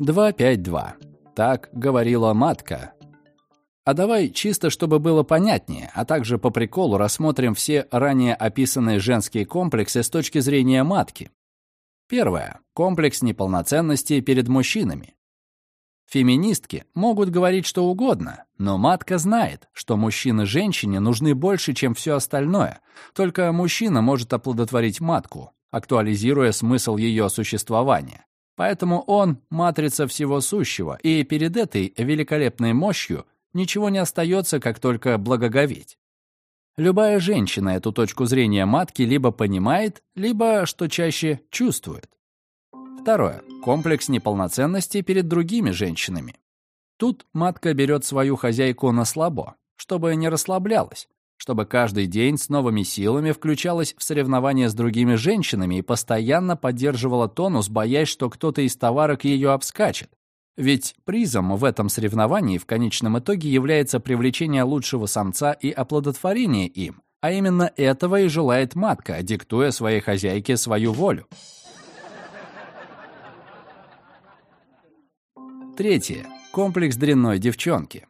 252. Так говорила матка. А давай чисто, чтобы было понятнее, а также по приколу рассмотрим все ранее описанные женские комплексы с точки зрения матки. Первое. Комплекс неполноценности перед мужчинами. Феминистки могут говорить что угодно, но матка знает, что мужчины женщине нужны больше, чем все остальное. Только мужчина может оплодотворить матку, актуализируя смысл ее существования. Поэтому он — матрица всего сущего, и перед этой великолепной мощью ничего не остается, как только благоговеть. Любая женщина эту точку зрения матки либо понимает, либо, что чаще, чувствует. Второе. Комплекс неполноценности перед другими женщинами. Тут матка берет свою хозяйку на слабо, чтобы не расслаблялась, чтобы каждый день с новыми силами включалась в соревнования с другими женщинами и постоянно поддерживала тонус, боясь, что кто-то из товарок ее обскачет. Ведь призом в этом соревновании в конечном итоге является привлечение лучшего самца и оплодотворение им, а именно этого и желает матка, диктуя своей хозяйке свою волю. Третье. Комплекс дрянной девчонки.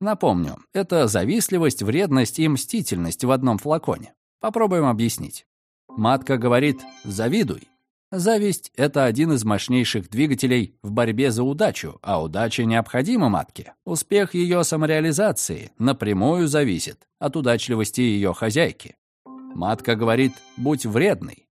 Напомню, это завистливость, вредность и мстительность в одном флаконе. Попробуем объяснить. Матка говорит «завидуй». Зависть — это один из мощнейших двигателей в борьбе за удачу, а удача необходима матке. Успех ее самореализации напрямую зависит от удачливости ее хозяйки. Матка говорит «будь вредный».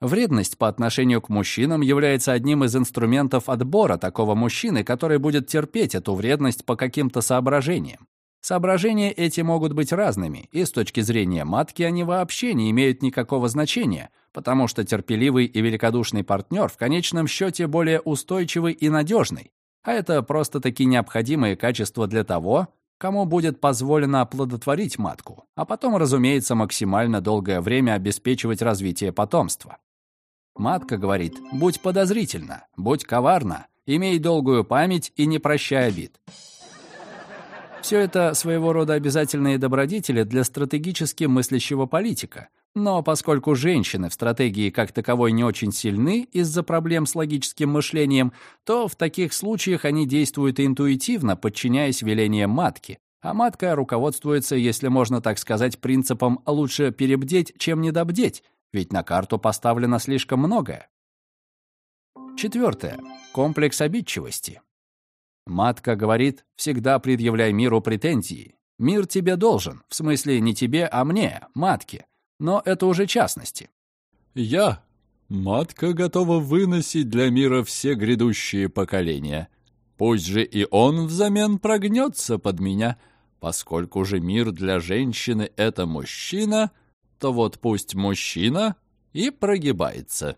Вредность по отношению к мужчинам является одним из инструментов отбора такого мужчины, который будет терпеть эту вредность по каким-то соображениям. Соображения эти могут быть разными, и с точки зрения матки они вообще не имеют никакого значения, потому что терпеливый и великодушный партнер в конечном счете более устойчивый и надежный, а это просто-таки необходимые качества для того, кому будет позволено оплодотворить матку, а потом, разумеется, максимально долгое время обеспечивать развитие потомства. Матка говорит, будь подозрительна, будь коварна, имей долгую память и не прощай обид. Все это своего рода обязательные добродетели для стратегически мыслящего политика. Но поскольку женщины в стратегии как таковой не очень сильны из-за проблем с логическим мышлением, то в таких случаях они действуют интуитивно, подчиняясь велениям матки. А матка руководствуется, если можно так сказать, принципом «лучше перебдеть, чем недобдеть», ведь на карту поставлено слишком многое. Четвертое. Комплекс обидчивости. Матка говорит, всегда предъявляй миру претензии. Мир тебе должен, в смысле не тебе, а мне, матке. Но это уже частности. Я, матка, готова выносить для мира все грядущие поколения. Пусть же и он взамен прогнется под меня, поскольку же мир для женщины — это мужчина — то вот пусть мужчина и прогибается.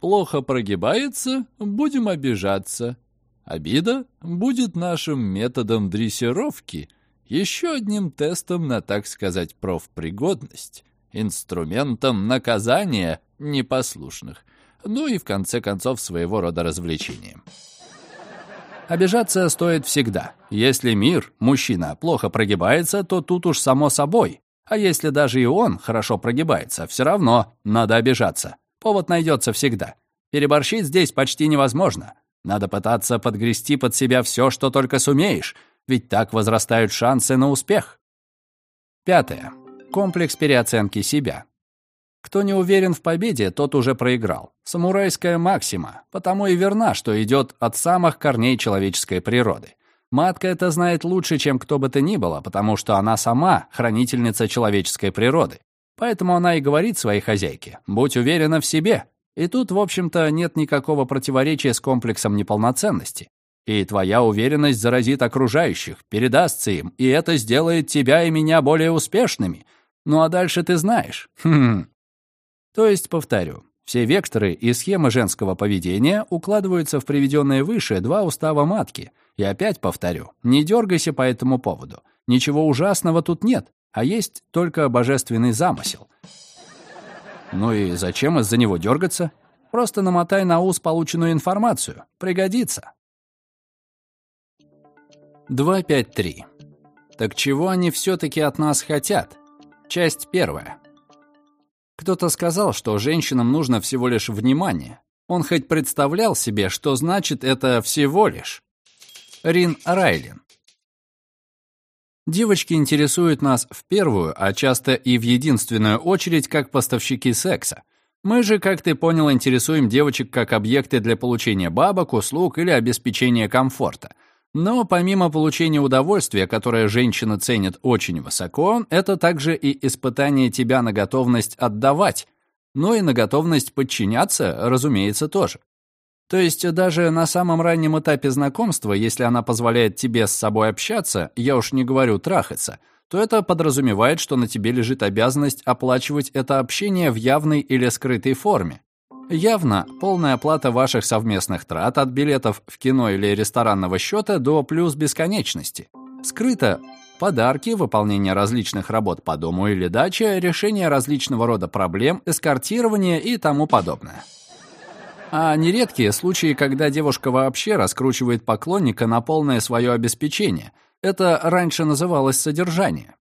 Плохо прогибается, будем обижаться. Обида будет нашим методом дрессировки, еще одним тестом на, так сказать, профпригодность, инструментом наказания непослушных, ну и, в конце концов, своего рода развлечением. Обижаться стоит всегда. Если мир, мужчина, плохо прогибается, то тут уж само собой. А если даже и он хорошо прогибается, все равно надо обижаться. Повод найдется всегда. Переборщить здесь почти невозможно. Надо пытаться подгрести под себя все, что только сумеешь, ведь так возрастают шансы на успех. Пятое. Комплекс переоценки себя. Кто не уверен в победе, тот уже проиграл. Самурайская максима, потому и верна, что идет от самых корней человеческой природы. Матка это знает лучше, чем кто бы то ни было, потому что она сама хранительница человеческой природы. Поэтому она и говорит своей хозяйке «Будь уверена в себе». И тут, в общем-то, нет никакого противоречия с комплексом неполноценности. И твоя уверенность заразит окружающих, передастся им, и это сделает тебя и меня более успешными. Ну а дальше ты знаешь. Хм. То есть, повторю, все векторы и схемы женского поведения укладываются в приведенные выше два устава матки — и опять повторю, не дергайся по этому поводу. Ничего ужасного тут нет, а есть только божественный замысел. Ну и зачем из-за него дергаться? Просто намотай на ус полученную информацию. Пригодится. 253. Так чего они все-таки от нас хотят? Часть первая. Кто-то сказал, что женщинам нужно всего лишь внимание. Он хоть представлял себе, что значит это всего лишь. Рин Райлин. Девочки интересуют нас в первую, а часто и в единственную очередь как поставщики секса. Мы же, как ты понял, интересуем девочек как объекты для получения бабок, услуг или обеспечения комфорта. Но помимо получения удовольствия, которое женщина ценит очень высоко, это также и испытание тебя на готовность отдавать, но и на готовность подчиняться, разумеется, тоже. То есть даже на самом раннем этапе знакомства, если она позволяет тебе с собой общаться, я уж не говорю трахаться, то это подразумевает, что на тебе лежит обязанность оплачивать это общение в явной или скрытой форме. Явно полная оплата ваших совместных трат от билетов в кино или ресторанного счета до плюс бесконечности. Скрыто подарки, выполнение различных работ по дому или даче, решение различного рода проблем, эскортирование и тому подобное. А нередкие случаи, когда девушка вообще раскручивает поклонника на полное свое обеспечение. Это раньше называлось содержание.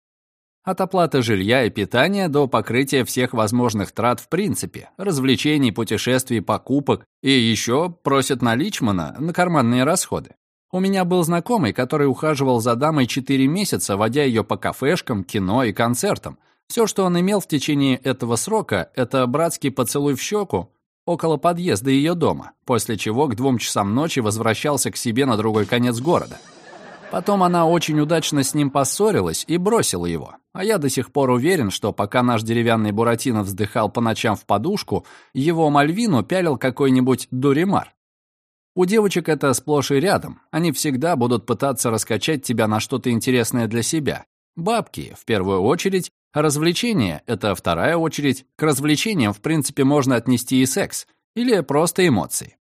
От оплаты жилья и питания до покрытия всех возможных трат в принципе, развлечений, путешествий, покупок и еще просят наличмана на карманные расходы. У меня был знакомый, который ухаживал за дамой 4 месяца, водя ее по кафешкам, кино и концертам. Все, что он имел в течение этого срока, это братский поцелуй в щеку, около подъезда ее дома, после чего к двум часам ночи возвращался к себе на другой конец города. Потом она очень удачно с ним поссорилась и бросила его. А я до сих пор уверен, что пока наш деревянный Буратино вздыхал по ночам в подушку, его Мальвину пялил какой-нибудь дуримар. У девочек это сплошь и рядом. Они всегда будут пытаться раскачать тебя на что-то интересное для себя. Бабки, в первую очередь, Развлечение — это вторая очередь. К развлечениям, в принципе, можно отнести и секс, или просто эмоции.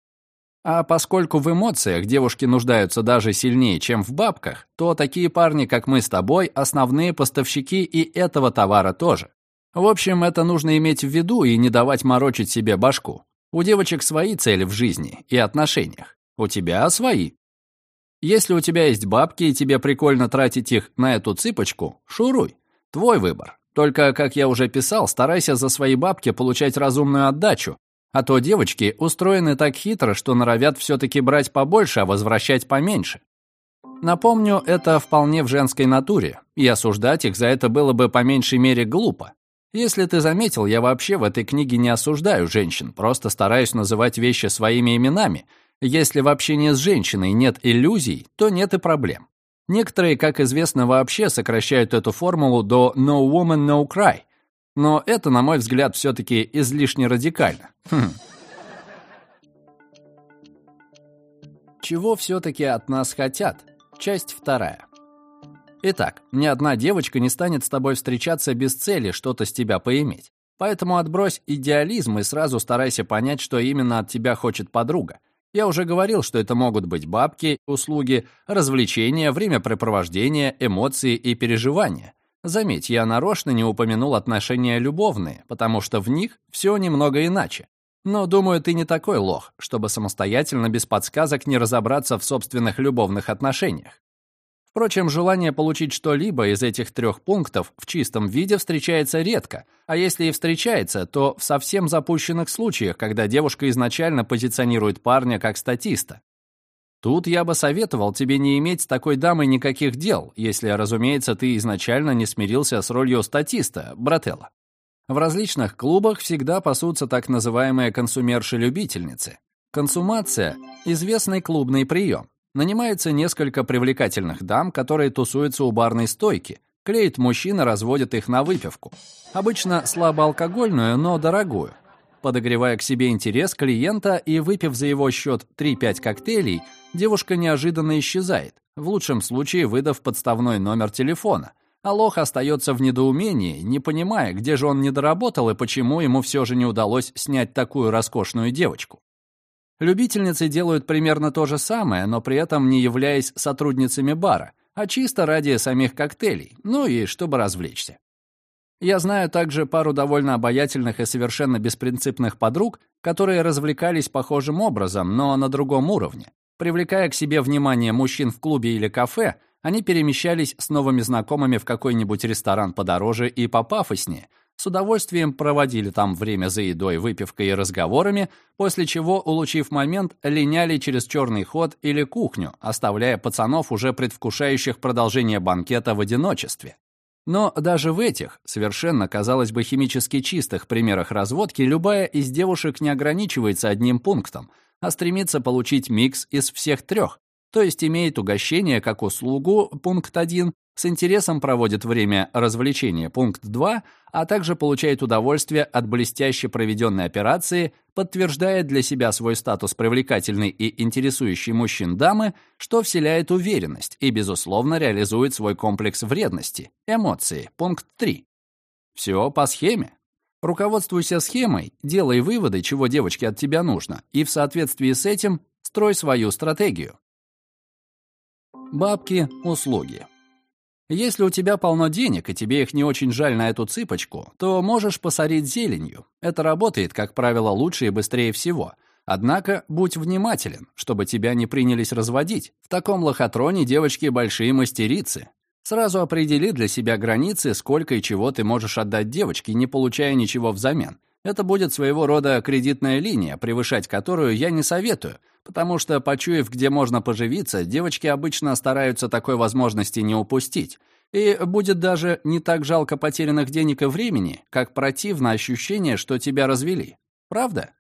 А поскольку в эмоциях девушки нуждаются даже сильнее, чем в бабках, то такие парни, как мы с тобой, основные поставщики и этого товара тоже. В общем, это нужно иметь в виду и не давать морочить себе башку. У девочек свои цели в жизни и отношениях. У тебя свои. Если у тебя есть бабки и тебе прикольно тратить их на эту цыпочку, шуруй. Твой выбор. Только, как я уже писал, старайся за свои бабки получать разумную отдачу, а то девочки устроены так хитро, что норовят все-таки брать побольше, а возвращать поменьше. Напомню, это вполне в женской натуре, и осуждать их за это было бы по меньшей мере глупо. Если ты заметил, я вообще в этой книге не осуждаю женщин, просто стараюсь называть вещи своими именами. Если в общении с женщиной нет иллюзий, то нет и проблем. Некоторые, как известно, вообще сокращают эту формулу до «no woman, no cry». Но это, на мой взгляд, все-таки излишне радикально. Хм. Чего все-таки от нас хотят? Часть вторая. Итак, ни одна девочка не станет с тобой встречаться без цели что-то с тебя поиметь. Поэтому отбрось идеализм и сразу старайся понять, что именно от тебя хочет подруга. Я уже говорил, что это могут быть бабки, услуги, развлечения, времяпрепровождение, эмоции и переживания. Заметь, я нарочно не упомянул отношения любовные, потому что в них все немного иначе. Но, думаю, ты не такой лох, чтобы самостоятельно без подсказок не разобраться в собственных любовных отношениях. Впрочем, желание получить что-либо из этих трех пунктов в чистом виде встречается редко, а если и встречается, то в совсем запущенных случаях, когда девушка изначально позиционирует парня как статиста. Тут я бы советовал тебе не иметь с такой дамой никаких дел, если, разумеется, ты изначально не смирился с ролью статиста, брателла. В различных клубах всегда пасутся так называемые консумерши-любительницы. Консумация – известный клубный прием. Нанимается несколько привлекательных дам, которые тусуются у барной стойки. Клеит мужчин и разводит их на выпивку. Обычно слабоалкогольную, но дорогую. Подогревая к себе интерес клиента и выпив за его счет 3-5 коктейлей, девушка неожиданно исчезает, в лучшем случае выдав подставной номер телефона. А лох остается в недоумении, не понимая, где же он не доработал и почему ему все же не удалось снять такую роскошную девочку. Любительницы делают примерно то же самое, но при этом не являясь сотрудницами бара, а чисто ради самих коктейлей, ну и чтобы развлечься. Я знаю также пару довольно обаятельных и совершенно беспринципных подруг, которые развлекались похожим образом, но на другом уровне. Привлекая к себе внимание мужчин в клубе или кафе, они перемещались с новыми знакомыми в какой-нибудь ресторан подороже и попафоснее, с удовольствием проводили там время за едой, выпивкой и разговорами, после чего, улучив момент, линяли через черный ход или кухню, оставляя пацанов, уже предвкушающих продолжение банкета в одиночестве. Но даже в этих, совершенно, казалось бы, химически чистых примерах разводки, любая из девушек не ограничивается одним пунктом, а стремится получить микс из всех трех, то есть имеет угощение как услугу, пункт 1, с интересом проводит время развлечения, пункт 2, а также получает удовольствие от блестяще проведенной операции, подтверждает для себя свой статус привлекательной и интересующей мужчин дамы, что вселяет уверенность и, безусловно, реализует свой комплекс вредности, эмоции, пункт 3. Все по схеме. Руководствуйся схемой, делай выводы, чего девочке от тебя нужно, и в соответствии с этим строй свою стратегию. Бабки, услуги. Если у тебя полно денег, и тебе их не очень жаль на эту цыпочку, то можешь посорить зеленью. Это работает, как правило, лучше и быстрее всего. Однако будь внимателен, чтобы тебя не принялись разводить. В таком лохотроне девочки большие мастерицы. Сразу определи для себя границы, сколько и чего ты можешь отдать девочке, не получая ничего взамен. Это будет своего рода кредитная линия, превышать которую я не советую, потому что, почуяв, где можно поживиться, девочки обычно стараются такой возможности не упустить. И будет даже не так жалко потерянных денег и времени, как противно ощущение, что тебя развели. Правда?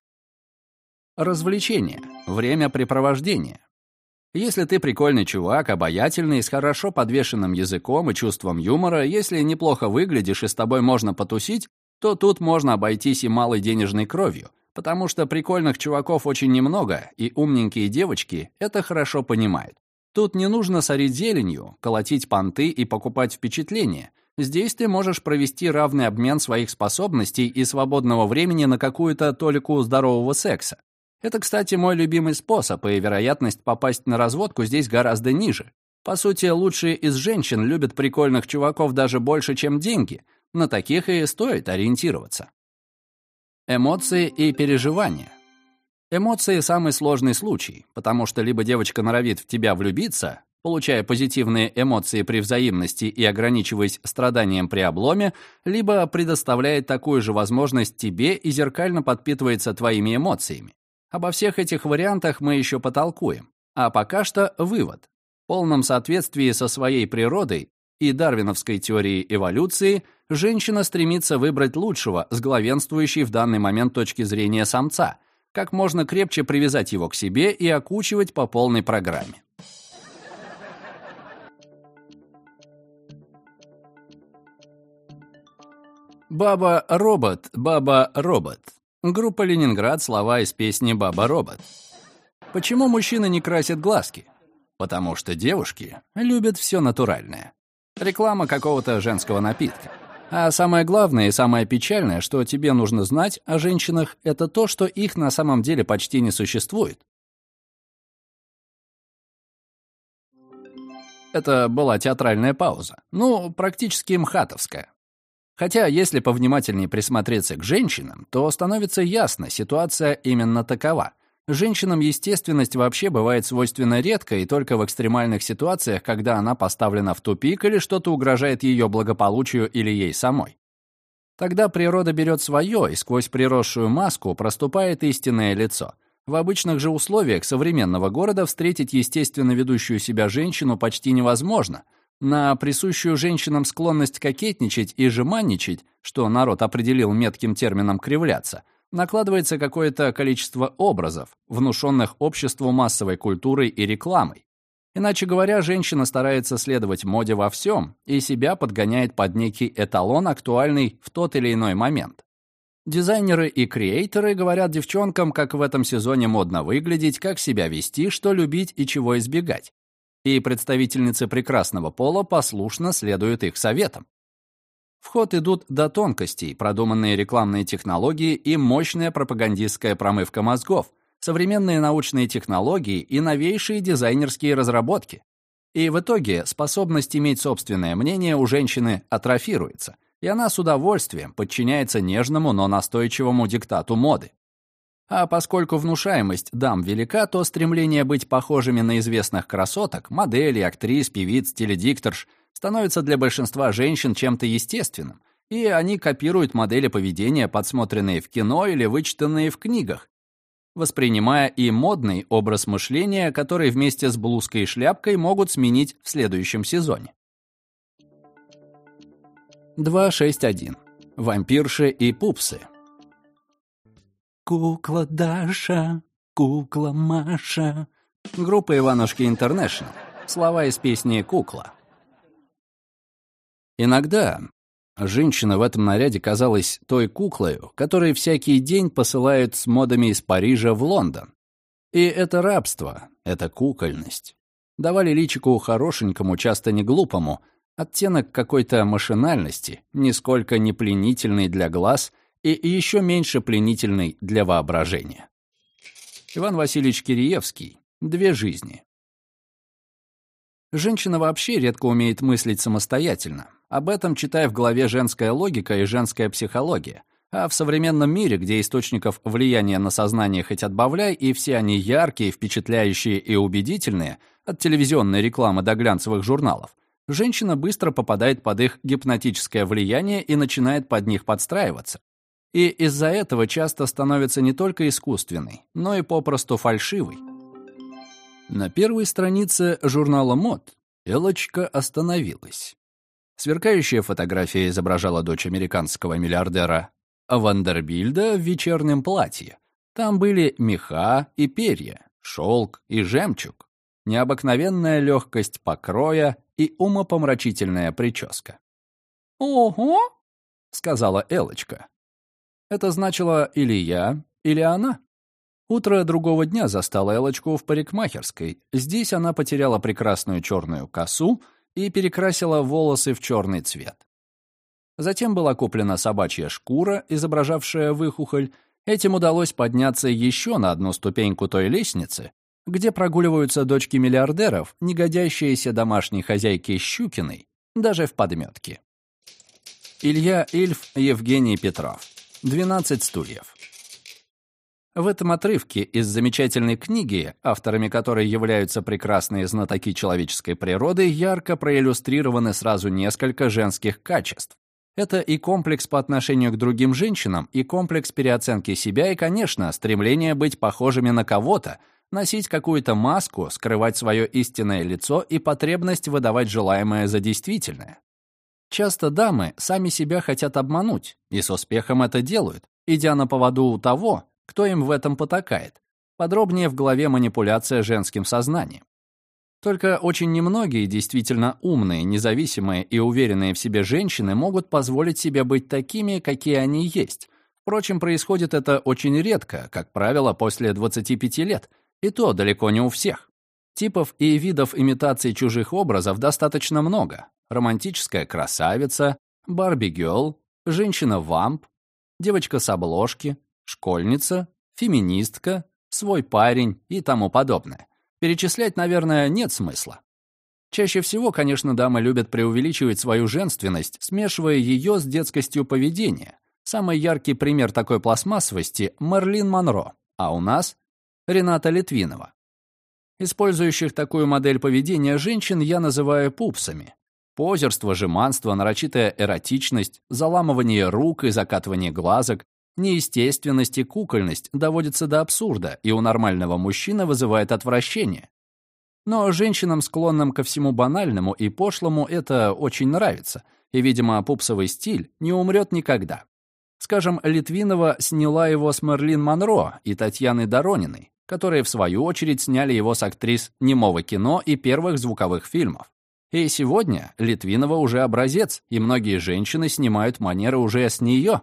Развлечение. Времяпрепровождение. Если ты прикольный чувак, обаятельный, с хорошо подвешенным языком и чувством юмора, если неплохо выглядишь и с тобой можно потусить, то тут можно обойтись и малой денежной кровью, потому что прикольных чуваков очень немного, и умненькие девочки это хорошо понимают. Тут не нужно сорить зеленью, колотить понты и покупать впечатления. Здесь ты можешь провести равный обмен своих способностей и свободного времени на какую-то толику здорового секса. Это, кстати, мой любимый способ, и вероятность попасть на разводку здесь гораздо ниже. По сути, лучшие из женщин любят прикольных чуваков даже больше, чем деньги, на таких и стоит ориентироваться. Эмоции и переживания. Эмоции – самый сложный случай, потому что либо девочка норовит в тебя влюбиться, получая позитивные эмоции при взаимности и ограничиваясь страданием при обломе, либо предоставляет такую же возможность тебе и зеркально подпитывается твоими эмоциями. Обо всех этих вариантах мы еще потолкуем. А пока что вывод. В полном соответствии со своей природой и дарвиновской теорией эволюции женщина стремится выбрать лучшего с главенствующей в данный момент точки зрения самца, как можно крепче привязать его к себе и окучивать по полной программе. Баба-робот, баба-робот. Группа «Ленинград», слова из песни «Баба-робот». Почему мужчины не красят глазки? Потому что девушки любят все натуральное. Реклама какого-то женского напитка. А самое главное и самое печальное, что тебе нужно знать о женщинах, это то, что их на самом деле почти не существует. Это была театральная пауза. Ну, практически мхатовская. Хотя, если повнимательнее присмотреться к женщинам, то становится ясно, ситуация именно такова — Женщинам естественность вообще бывает свойственна редко и только в экстремальных ситуациях, когда она поставлена в тупик или что-то угрожает ее благополучию или ей самой. Тогда природа берет свое, и сквозь приросшую маску проступает истинное лицо. В обычных же условиях современного города встретить естественно ведущую себя женщину почти невозможно. На присущую женщинам склонность кокетничать и жеманничать, что народ определил метким термином «кривляться», накладывается какое-то количество образов, внушенных обществу массовой культурой и рекламой. Иначе говоря, женщина старается следовать моде во всем и себя подгоняет под некий эталон, актуальный в тот или иной момент. Дизайнеры и креаторы говорят девчонкам, как в этом сезоне модно выглядеть, как себя вести, что любить и чего избегать. И представительницы прекрасного пола послушно следуют их советам. В ход идут до тонкостей продуманные рекламные технологии и мощная пропагандистская промывка мозгов, современные научные технологии и новейшие дизайнерские разработки. И в итоге способность иметь собственное мнение у женщины атрофируется, и она с удовольствием подчиняется нежному, но настойчивому диктату моды. А поскольку внушаемость дам велика, то стремление быть похожими на известных красоток, моделей, актрис, певиц, теледикторш становится для большинства женщин чем-то естественным, и они копируют модели поведения, подсмотренные в кино или вычитанные в книгах, воспринимая и модный образ мышления, который вместе с блузкой и шляпкой могут сменить в следующем сезоне. 261. Вампирши и пупсы. Кукла Даша, кукла Маша. Группа Иванушки Интернешнл. Слова из песни «Кукла». Иногда женщина в этом наряде казалась той куклою, которой всякий день посылают с модами из Парижа в Лондон. И это рабство, это кукольность. Давали личику хорошенькому, часто не глупому, оттенок какой-то машинальности, нисколько не пленительный для глаз и еще меньше пленительный для воображения. Иван Васильевич Киреевский Две жизни. Женщина вообще редко умеет мыслить самостоятельно. Об этом читая в главе «Женская логика» и «Женская психология». А в современном мире, где источников влияния на сознание хоть отбавляй, и все они яркие, впечатляющие и убедительные, от телевизионной рекламы до глянцевых журналов, женщина быстро попадает под их гипнотическое влияние и начинает под них подстраиваться. И из-за этого часто становится не только искусственной, но и попросту фальшивой. На первой странице журнала «Мод» Элочка остановилась. Сверкающая фотография изображала дочь американского миллиардера Вандербильда в вечернем платье. Там были меха и перья, шелк и жемчуг, необыкновенная легкость покроя и умопомрачительная прическа. «Ого!» — сказала Элочка. Это значило или я, или она. Утро другого дня застало Элочку в парикмахерской. Здесь она потеряла прекрасную черную косу и перекрасила волосы в черный цвет. Затем была куплена собачья шкура, изображавшая выхухоль. Этим удалось подняться еще на одну ступеньку той лестницы, где прогуливаются дочки миллиардеров, негодящиеся домашней хозяйки Щукиной, даже в подметке. Илья Ильф, Евгений Петров. 12 стульев. В этом отрывке из замечательной книги, авторами которой являются прекрасные знатоки человеческой природы, ярко проиллюстрированы сразу несколько женских качеств. Это и комплекс по отношению к другим женщинам, и комплекс переоценки себя, и, конечно, стремление быть похожими на кого-то, носить какую-то маску, скрывать свое истинное лицо и потребность выдавать желаемое за действительное. Часто дамы сами себя хотят обмануть, и с успехом это делают, идя на поводу у того, кто им в этом потакает? Подробнее в главе «Манипуляция женским сознанием». Только очень немногие действительно умные, независимые и уверенные в себе женщины могут позволить себе быть такими, какие они есть. Впрочем, происходит это очень редко, как правило, после 25 лет, и то далеко не у всех. Типов и видов имитаций чужих образов достаточно много. Романтическая красавица, барби-гелл, женщина-вамп, девочка с обложки, школьница, феминистка, свой парень и тому подобное. Перечислять, наверное, нет смысла. Чаще всего, конечно, дамы любят преувеличивать свою женственность, смешивая ее с детскостью поведения. Самый яркий пример такой пластмассовости — Мерлин Монро, а у нас — Рената Литвинова. Использующих такую модель поведения женщин я называю пупсами. Позерство, жеманство, нарочитая эротичность, заламывание рук и закатывание глазок, Неестественность и кукольность доводятся до абсурда и у нормального мужчины вызывает отвращение. Но женщинам, склонным ко всему банальному и пошлому, это очень нравится, и, видимо, пупсовый стиль не умрет никогда. Скажем, Литвинова сняла его с Мерлин Монро и Татьяны Дорониной, которые, в свою очередь, сняли его с актрис немого кино и первых звуковых фильмов. И сегодня Литвинова уже образец, и многие женщины снимают манеры уже с нее,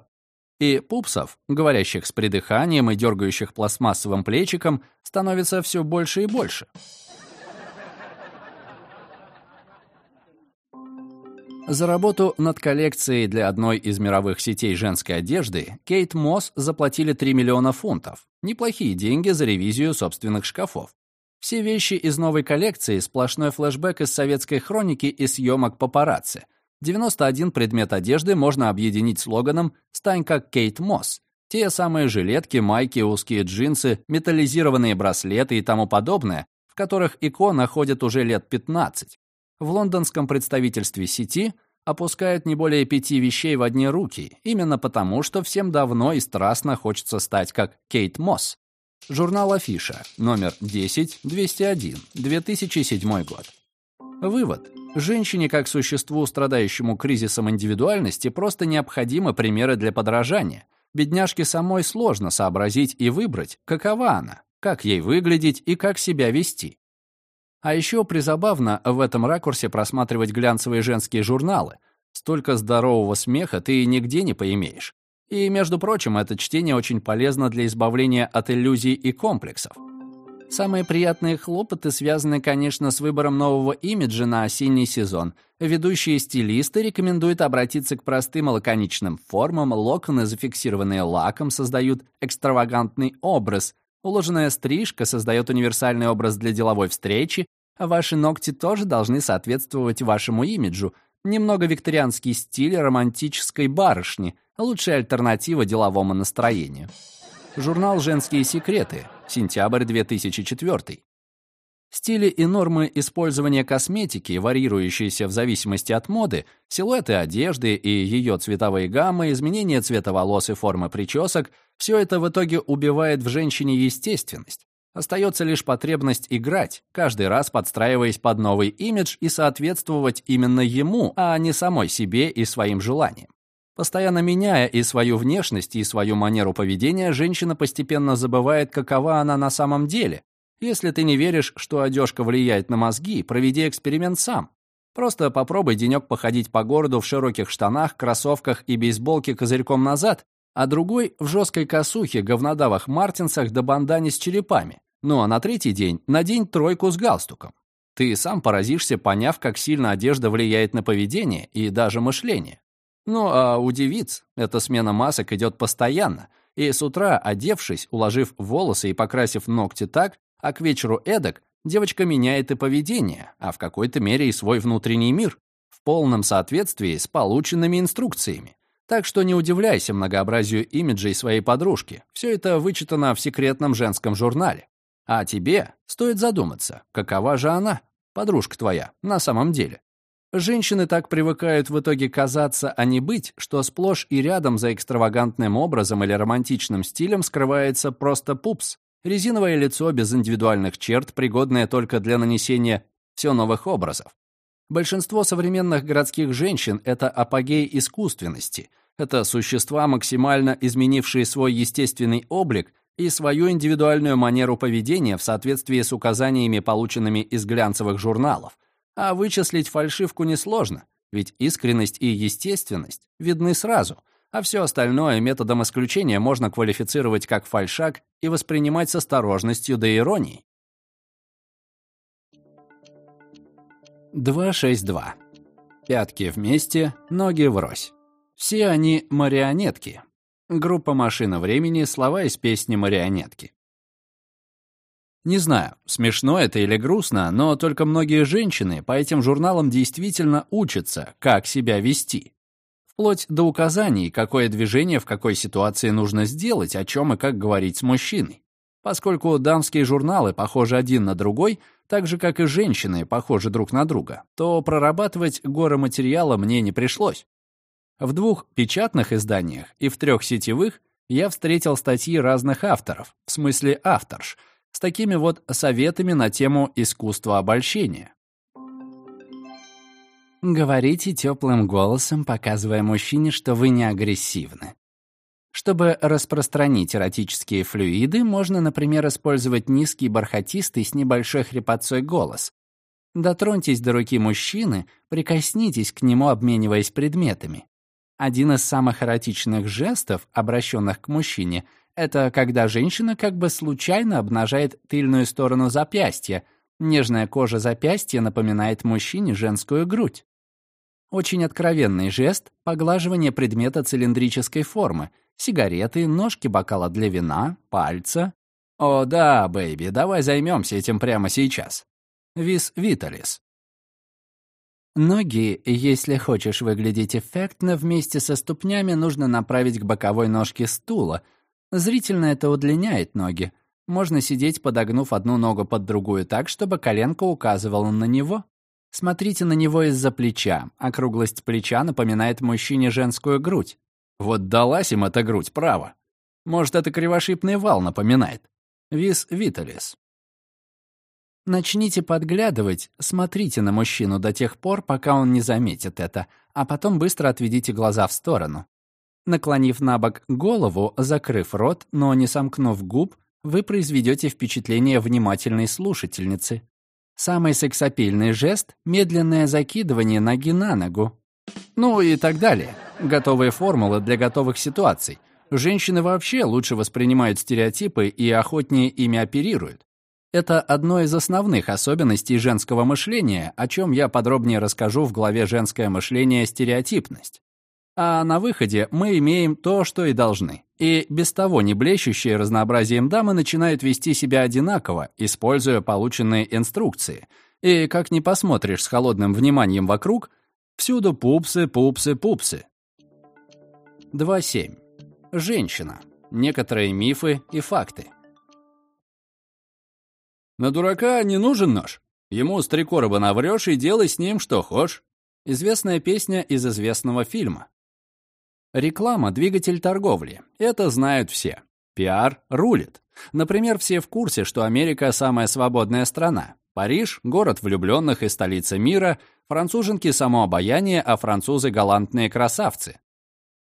и пупсов, говорящих с придыханием и дергающих пластмассовым плечиком, становится все больше и больше. За работу над коллекцией для одной из мировых сетей женской одежды Кейт Мосс заплатили 3 миллиона фунтов. Неплохие деньги за ревизию собственных шкафов. Все вещи из новой коллекции — сплошной флешбэк из советской хроники и съемок папарацци — 91 предмет одежды можно объединить слоганом «Стань как Кейт Мосс». Те самые жилетки, майки, узкие джинсы, металлизированные браслеты и тому подобное, в которых икона ходит уже лет 15. В лондонском представительстве сети опускают не более пяти вещей в одни руки, именно потому, что всем давно и страстно хочется стать как Кейт Мосс. Журнал «Афиша», номер 10-201, 2007 год. Вывод. Женщине, как существу, страдающему кризисом индивидуальности, просто необходимы примеры для подражания. Бедняжке самой сложно сообразить и выбрать, какова она, как ей выглядеть и как себя вести. А еще призабавно в этом ракурсе просматривать глянцевые женские журналы. Столько здорового смеха ты нигде не поимеешь. И, между прочим, это чтение очень полезно для избавления от иллюзий и комплексов. Самые приятные хлопоты связаны, конечно, с выбором нового имиджа на осенний сезон. Ведущие стилисты рекомендуют обратиться к простым и лаконичным формам, локоны, зафиксированные лаком, создают экстравагантный образ, уложенная стрижка создает универсальный образ для деловой встречи, а ваши ногти тоже должны соответствовать вашему имиджу. Немного викторианский стиль романтической барышни, лучшая альтернатива деловому настроению. Журнал «Женские секреты», сентябрь 2004. Стили и нормы использования косметики, варьирующиеся в зависимости от моды, силуэты одежды и ее цветовые гаммы, изменение цвета волос и формы причесок — все это в итоге убивает в женщине естественность. Остается лишь потребность играть, каждый раз подстраиваясь под новый имидж и соответствовать именно ему, а не самой себе и своим желаниям. Постоянно меняя и свою внешность, и свою манеру поведения, женщина постепенно забывает, какова она на самом деле. Если ты не веришь, что одежка влияет на мозги, проведи эксперимент сам. Просто попробуй денек походить по городу в широких штанах, кроссовках и бейсболке козырьком назад, а другой в жесткой косухе, говнодавах мартинсах да бандане с черепами. Ну а на третий день надень тройку с галстуком. Ты сам поразишься, поняв, как сильно одежда влияет на поведение и даже мышление. Ну, а у девиц эта смена масок идет постоянно, и с утра, одевшись, уложив волосы и покрасив ногти так, а к вечеру эдак, девочка меняет и поведение, а в какой-то мере и свой внутренний мир, в полном соответствии с полученными инструкциями. Так что не удивляйся многообразию имиджей своей подружки. Все это вычитано в секретном женском журнале. А тебе стоит задуматься, какова же она, подружка твоя, на самом деле. Женщины так привыкают в итоге казаться, а не быть, что сплошь и рядом за экстравагантным образом или романтичным стилем скрывается просто пупс, резиновое лицо без индивидуальных черт, пригодное только для нанесения все новых образов. Большинство современных городских женщин — это апогей искусственности. Это существа, максимально изменившие свой естественный облик и свою индивидуальную манеру поведения в соответствии с указаниями, полученными из глянцевых журналов. А вычислить фальшивку несложно, ведь искренность и естественность видны сразу, а все остальное методом исключения можно квалифицировать как фальшак и воспринимать с осторожностью до иронии. 262. Пятки вместе, ноги врозь. Все они марионетки. Группа «Машина времени», слова из песни «Марионетки». Не знаю, смешно это или грустно, но только многие женщины по этим журналам действительно учатся, как себя вести. Вплоть до указаний, какое движение в какой ситуации нужно сделать, о чем и как говорить с мужчиной. Поскольку дамские журналы похожи один на другой, так же, как и женщины похожи друг на друга, то прорабатывать горы материала мне не пришлось. В двух печатных изданиях и в трех сетевых я встретил статьи разных авторов, в смысле авторш — с такими вот советами на тему искусства обольщения. Говорите теплым голосом, показывая мужчине, что вы не агрессивны. Чтобы распространить эротические флюиды, можно, например, использовать низкий бархатистый с небольшой хрипотцой голос. Дотроньтесь до руки мужчины, прикоснитесь к нему, обмениваясь предметами. Один из самых эротичных жестов, обращенных к мужчине — это когда женщина как бы случайно обнажает тыльную сторону запястья. Нежная кожа запястья напоминает мужчине женскую грудь. Очень откровенный жест — поглаживание предмета цилиндрической формы, сигареты, ножки бокала для вина, пальца. «О да, baby, давай займемся этим прямо сейчас». Вис Виталис. Ноги, если хочешь выглядеть эффектно, вместе со ступнями нужно направить к боковой ножке стула — Зрительно это удлиняет ноги. Можно сидеть, подогнув одну ногу под другую так, чтобы коленка указывала на него. Смотрите на него из-за плеча. Округлость плеча напоминает мужчине женскую грудь. Вот далась им эта грудь, право. Может, это кривошипный вал напоминает. Вис Виталис. Начните подглядывать, смотрите на мужчину до тех пор, пока он не заметит это, а потом быстро отведите глаза в сторону. Наклонив на бок голову, закрыв рот, но не сомкнув губ, вы произведете впечатление внимательной слушательницы. Самый сексапильный жест — медленное закидывание ноги на ногу. Ну и так далее. Готовые формулы для готовых ситуаций. Женщины вообще лучше воспринимают стереотипы и охотнее ими оперируют. Это одно из основных особенностей женского мышления, о чем я подробнее расскажу в главе «Женское мышление. Стереотипность». А на выходе мы имеем то, что и должны. И без того не блещущие разнообразием дамы начинают вести себя одинаково, используя полученные инструкции. И как ни посмотришь с холодным вниманием вокруг, всюду пупсы, пупсы, пупсы. 2.7. Женщина. Некоторые мифы и факты. На дурака не нужен нож. Ему с три короба наврёшь и делай с ним что хочешь. Известная песня из известного фильма. Реклама — двигатель торговли. Это знают все. Пиар рулит. Например, все в курсе, что Америка — самая свободная страна. Париж — город влюбленных и столица мира, француженки — само обаяние, а французы — галантные красавцы.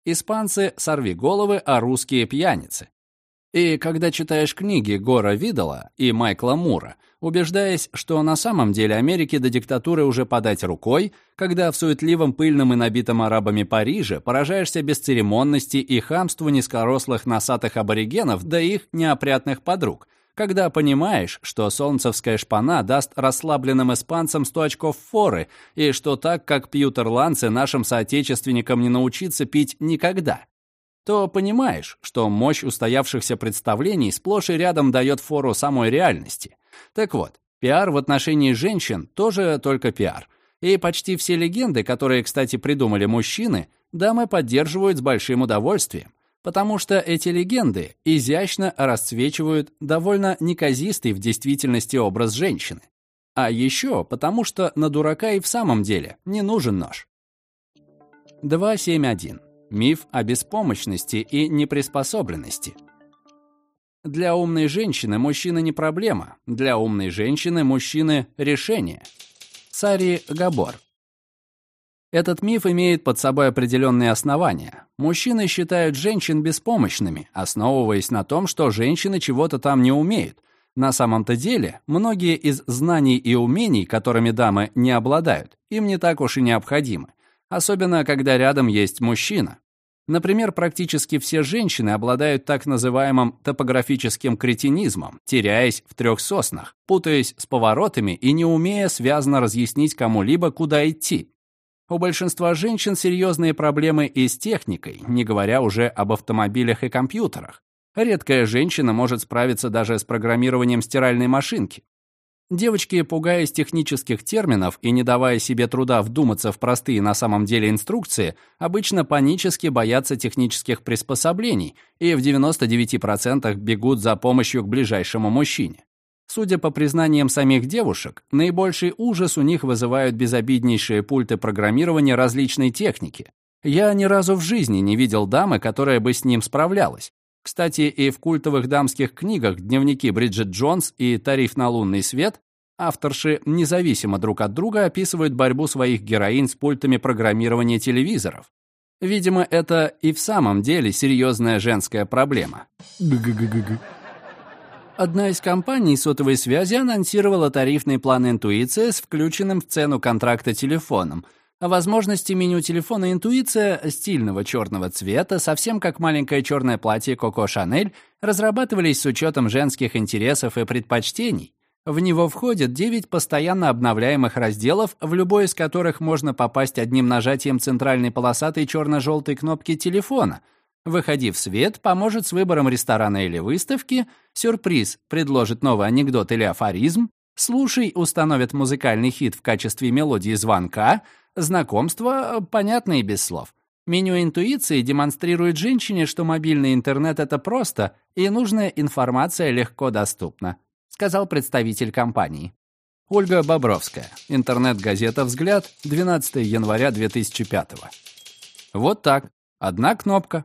Испанцы — сорви головы, а русские — пьяницы. И когда читаешь книги Гора Видала и Майкла Мура, убеждаясь, что на самом деле Америке до диктатуры уже подать рукой, когда в суетливом, пыльном и набитом арабами Париже поражаешься бесцеремонности и хамству низкорослых носатых аборигенов да их неопрятных подруг, когда понимаешь, что солнцевская шпана даст расслабленным испанцам 100 очков форы, и что так, как пьют ирландцы, нашим соотечественникам не научиться пить никогда то понимаешь, что мощь устоявшихся представлений сплошь и рядом дает фору самой реальности. Так вот, пиар в отношении женщин тоже только пиар. И почти все легенды, которые, кстати, придумали мужчины, дамы поддерживают с большим удовольствием, потому что эти легенды изящно расцвечивают довольно неказистый в действительности образ женщины. А еще потому что на дурака и в самом деле не нужен нож. 271. Миф о беспомощности и неприспособленности. Для умной женщины мужчина не проблема, для умной женщины мужчины – решение. Сари Габор. Этот миф имеет под собой определенные основания. Мужчины считают женщин беспомощными, основываясь на том, что женщины чего-то там не умеют. На самом-то деле, многие из знаний и умений, которыми дамы не обладают, им не так уж и необходимы особенно когда рядом есть мужчина. Например, практически все женщины обладают так называемым топографическим кретинизмом, теряясь в трех соснах, путаясь с поворотами и не умея связно разъяснить кому-либо, куда идти. У большинства женщин серьезные проблемы и с техникой, не говоря уже об автомобилях и компьютерах. Редкая женщина может справиться даже с программированием стиральной машинки. Девочки, пугаясь технических терминов и не давая себе труда вдуматься в простые на самом деле инструкции, обычно панически боятся технических приспособлений и в 99% бегут за помощью к ближайшему мужчине. Судя по признаниям самих девушек, наибольший ужас у них вызывают безобиднейшие пульты программирования различной техники. Я ни разу в жизни не видел дамы, которая бы с ним справлялась. Кстати, и в культовых дамских книгах «Дневники Бриджит Джонс» и «Тариф на лунный свет» авторши независимо друг от друга описывают борьбу своих героинь с пультами программирования телевизоров. Видимо, это и в самом деле серьезная женская проблема. Одна из компаний сотовой связи анонсировала тарифный план «Интуиция» с включенным в цену контракта телефоном – возможности меню телефона «Интуиция» стильного черного цвета, совсем как маленькое черное платье Коко Шанель, разрабатывались с учетом женских интересов и предпочтений. В него входят 9 постоянно обновляемых разделов, в любой из которых можно попасть одним нажатием центральной полосатой черно-желтой кнопки телефона. Выходи в свет, поможет с выбором ресторана или выставки, сюрприз, предложит новый анекдот или афоризм, слушай, установит музыкальный хит в качестве мелодии звонка — Знакомство понятно и без слов. Меню интуиции демонстрирует женщине, что мобильный интернет — это просто, и нужная информация легко доступна, сказал представитель компании. Ольга Бобровская. Интернет-газета «Взгляд», 12 января 2005 Вот так. Одна кнопка.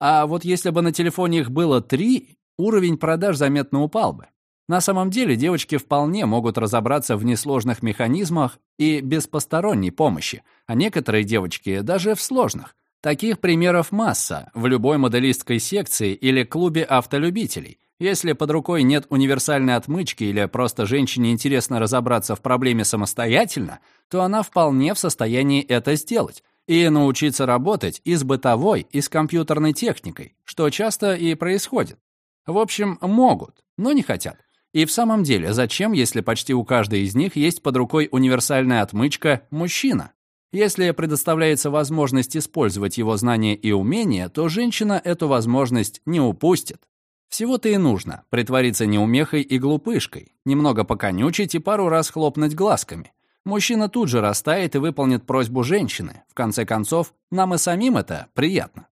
А вот если бы на телефоне их было три, уровень продаж заметно упал бы. На самом деле девочки вполне могут разобраться в несложных механизмах и без посторонней помощи, а некоторые девочки даже в сложных. Таких примеров масса в любой моделистской секции или клубе автолюбителей – если под рукой нет универсальной отмычки или просто женщине интересно разобраться в проблеме самостоятельно, то она вполне в состоянии это сделать и научиться работать и с бытовой, и с компьютерной техникой, что часто и происходит. В общем, могут, но не хотят. И в самом деле, зачем, если почти у каждой из них есть под рукой универсальная отмычка «мужчина»? Если предоставляется возможность использовать его знания и умения, то женщина эту возможность не упустит. Всего-то и нужно притвориться неумехой и глупышкой, немного поконючить и пару раз хлопнуть глазками. Мужчина тут же растает и выполнит просьбу женщины. В конце концов, нам и самим это приятно.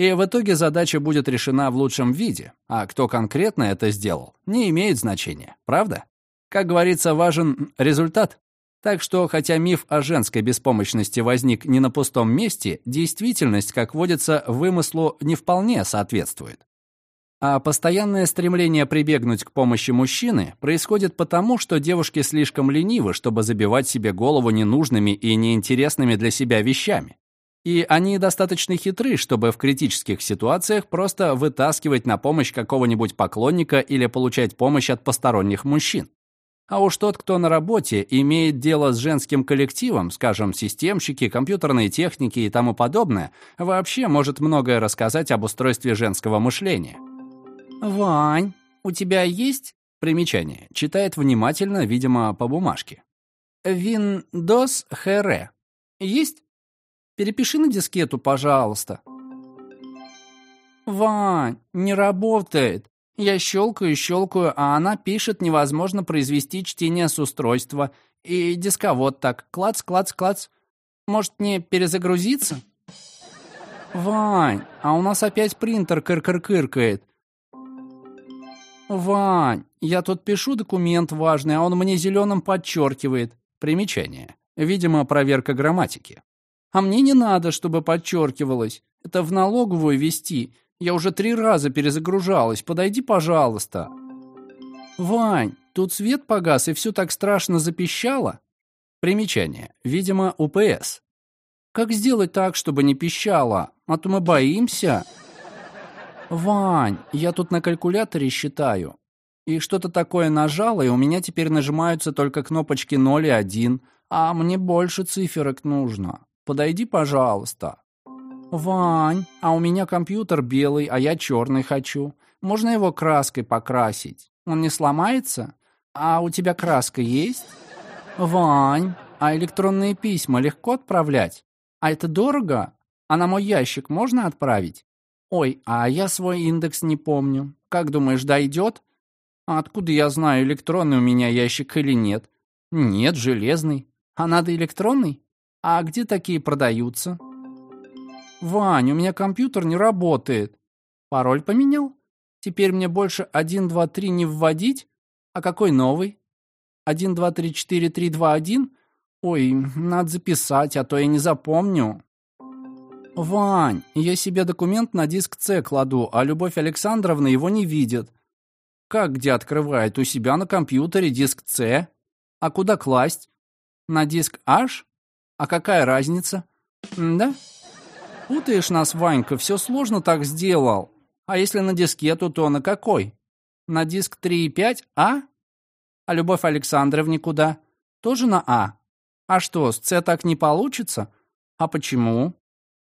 И в итоге задача будет решена в лучшем виде, а кто конкретно это сделал, не имеет значения, правда? Как говорится, важен результат. Так что, хотя миф о женской беспомощности возник не на пустом месте, действительность, как водится, вымыслу не вполне соответствует. А постоянное стремление прибегнуть к помощи мужчины происходит потому, что девушки слишком ленивы, чтобы забивать себе голову ненужными и неинтересными для себя вещами. И они достаточно хитры, чтобы в критических ситуациях просто вытаскивать на помощь какого-нибудь поклонника или получать помощь от посторонних мужчин. А уж тот, кто на работе имеет дело с женским коллективом, скажем, системщики, компьютерные техники и тому подобное, вообще может многое рассказать об устройстве женского мышления. «Вань, у тебя есть...» Примечание. Читает внимательно, видимо, по бумажке. «Windows HR. Есть? Перепиши на дискету, пожалуйста». «Вань, не работает. Я щелкаю, щелкаю, а она пишет, невозможно произвести чтение с устройства. И дисковод так, клац, клац, клац. Может, не перезагрузиться?» «Вань, а у нас опять принтер кыр-кыр-кыркает. «Вань, я тут пишу документ важный, а он мне зеленым подчеркивает». Примечание. Видимо, проверка грамматики. «А мне не надо, чтобы подчеркивалось. Это в налоговую вести. Я уже три раза перезагружалась. Подойди, пожалуйста». «Вань, тут свет погас, и все так страшно запищало». Примечание. Видимо, УПС. «Как сделать так, чтобы не пищало? А то мы боимся». «Вань, я тут на калькуляторе считаю. И что-то такое нажала, и у меня теперь нажимаются только кнопочки 0 и 1, а мне больше циферок нужно. Подойди, пожалуйста». «Вань, а у меня компьютер белый, а я черный хочу. Можно его краской покрасить? Он не сломается? А у тебя краска есть?» «Вань, а электронные письма легко отправлять? А это дорого? А на мой ящик можно отправить?» «Ой, а я свой индекс не помню. Как думаешь, дойдет?» «А откуда я знаю, электронный у меня ящик или нет?» «Нет, железный. А надо электронный? А где такие продаются?» «Вань, у меня компьютер не работает. Пароль поменял? Теперь мне больше 1, 2, 3 не вводить? А какой новый? 1, 2, 3, 4, 3, 2, 1? Ой, надо записать, а то я не запомню». «Вань, я себе документ на диск С кладу, а Любовь Александровна его не видит. Как где открывает? У себя на компьютере диск С. А куда класть? На диск H? А какая разница? Да? Путаешь нас, Ванька, все сложно так сделал. А если на дискету, то на какой? На диск 3.5, а? А Любовь Александровне куда? Тоже на А. А что, с С так не получится? А почему?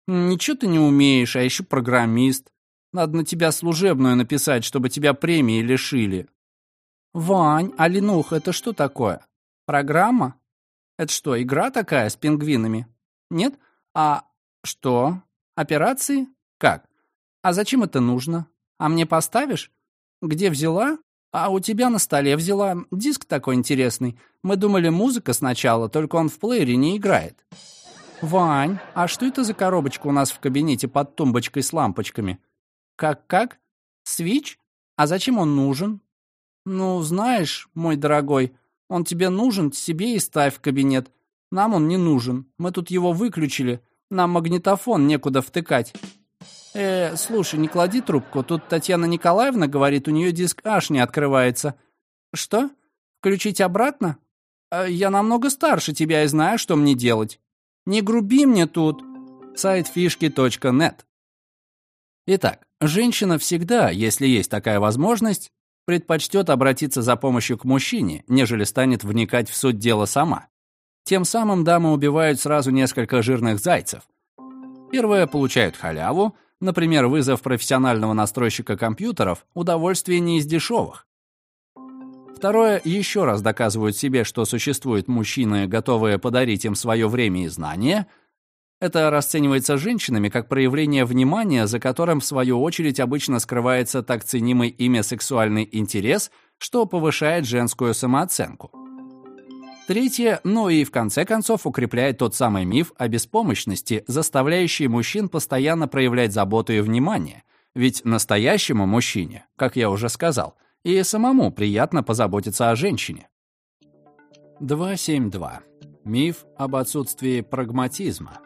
Ничего ты не умеешь, а еще программист. Надо на тебя служебную написать, чтобы тебя премии лишили. Вань, а Ленух, это что такое? Программа? Это что, игра такая с пингвинами? Нет? А что? Операции? Как? А зачем это нужно? А мне поставишь? Где взяла? А у тебя на столе взяла. Диск такой интересный. Мы думали, музыка сначала, только он в плеере не играет. «Вань, а что это за коробочка у нас в кабинете под тумбочкой с лампочками?» «Как-как? Свич? А зачем он нужен?» «Ну, знаешь, мой дорогой, Он тебе нужен, себе и ставь в кабинет. Нам он не нужен. Мы тут его выключили. Нам магнитофон некуда втыкать. Э, слушай, не клади трубку. Тут Татьяна Николаевна говорит, у нее диск аж не открывается. Что? Включить обратно? Э, я намного старше тебя и знаю, что мне делать. Не груби мне тут. Сайт фишки.нет. Итак, женщина всегда, если есть такая возможность, предпочтет обратиться за помощью к мужчине, нежели станет вникать в суть дела сама. Тем самым дамы убивают сразу несколько жирных зайцев. Первые получают халяву, например, вызов профессионального настройщика компьютеров, удовольствие не из дешевых. Второе, еще раз доказывают себе, что существуют мужчины, готовые подарить им свое время и знания. Это расценивается женщинами как проявление внимания, за которым, в свою очередь, обычно скрывается так ценимый ими сексуальный интерес, что повышает женскую самооценку. Третье, ну и в конце концов укрепляет тот самый миф о беспомощности, заставляющий мужчин постоянно проявлять заботу и внимание. Ведь настоящему мужчине, как я уже сказал, и самому приятно позаботиться о женщине. 272. Миф об отсутствии прагматизма.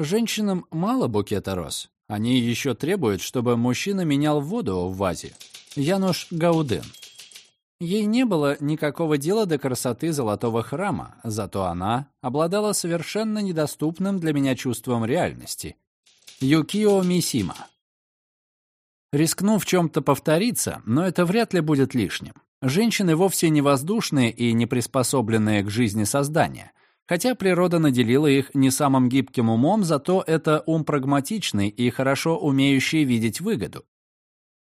Женщинам мало букета роз. Они еще требуют, чтобы мужчина менял воду в вазе. Януш Гауден. Ей не было никакого дела до красоты золотого храма, зато она обладала совершенно недоступным для меня чувством реальности. Юкио Мисима. Рискну в чем-то повториться, но это вряд ли будет лишним. Женщины вовсе не воздушные и не приспособленные к жизни создания. Хотя природа наделила их не самым гибким умом, зато это ум прагматичный и хорошо умеющий видеть выгоду.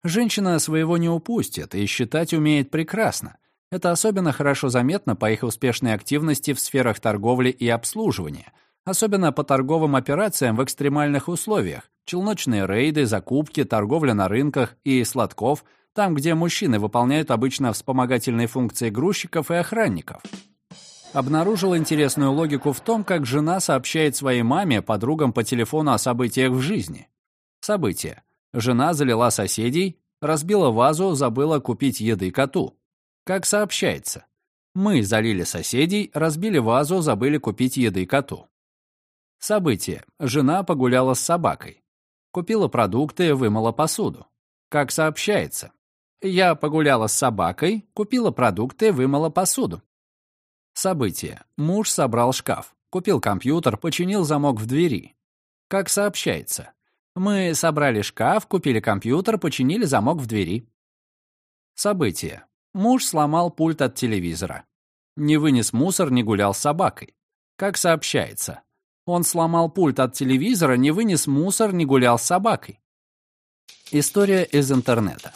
Женщина своего не упустит и считать умеет прекрасно. Это особенно хорошо заметно по их успешной активности в сферах торговли и обслуживания, особенно по торговым операциям в экстремальных условиях, челночные рейды, закупки, торговля на рынках и сладков, там, где мужчины выполняют обычно вспомогательные функции грузчиков и охранников. Обнаружил интересную логику в том, как жена сообщает своей маме, подругам по телефону о событиях в жизни. События. Жена залила соседей, разбила вазу, забыла купить еды коту. Как сообщается, мы залили соседей, разбили вазу, забыли купить еды коту. Событие. Жена погуляла с собакой. Купила продукты, вымыла посуду. Как сообщается, я погуляла с собакой, купила продукты, вымыла посуду. Событие. Муж собрал шкаф, купил компьютер, починил замок в двери. Как сообщается, мы собрали шкаф, купили компьютер, починили замок в двери. Событие. Муж сломал пульт от телевизора. Не вынес мусор, не гулял с собакой. Как сообщается, он сломал пульт от телевизора, не вынес мусор, не гулял с собакой. История из интернета.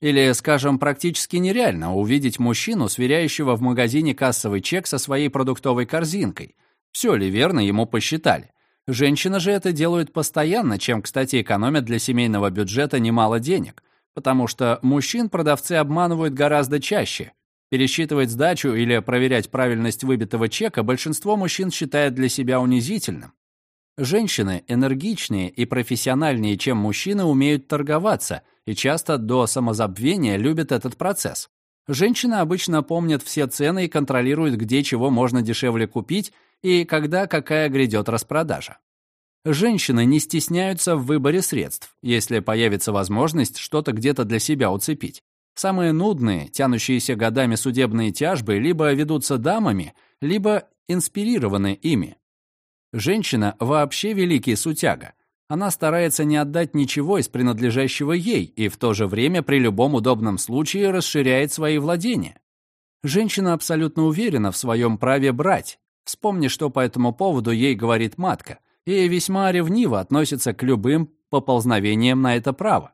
Или, скажем, практически нереально увидеть мужчину, сверяющего в магазине кассовый чек со своей продуктовой корзинкой. Все ли верно ему посчитали? Женщины же это делают постоянно, чем, кстати, экономят для семейного бюджета немало денег, потому что мужчин продавцы обманывают гораздо чаще. Пересчитывать сдачу или проверять правильность выбитого чека большинство мужчин считает для себя унизительным. Женщины энергичнее и профессиональнее, чем мужчины, умеют торговаться и часто до самозабвения любят этот процесс. Женщины обычно помнят все цены и контролируют, где чего можно дешевле купить и когда какая грядет распродажа. Женщины не стесняются в выборе средств, если появится возможность что-то где-то для себя уцепить. Самые нудные, тянущиеся годами судебные тяжбы либо ведутся дамами, либо инспирированы ими. Женщина вообще великий сутяга. Она старается не отдать ничего из принадлежащего ей и в то же время при любом удобном случае расширяет свои владения. Женщина абсолютно уверена в своем праве брать, Вспомни, что по этому поводу ей говорит матка, и весьма ревниво относится к любым поползновениям на это право.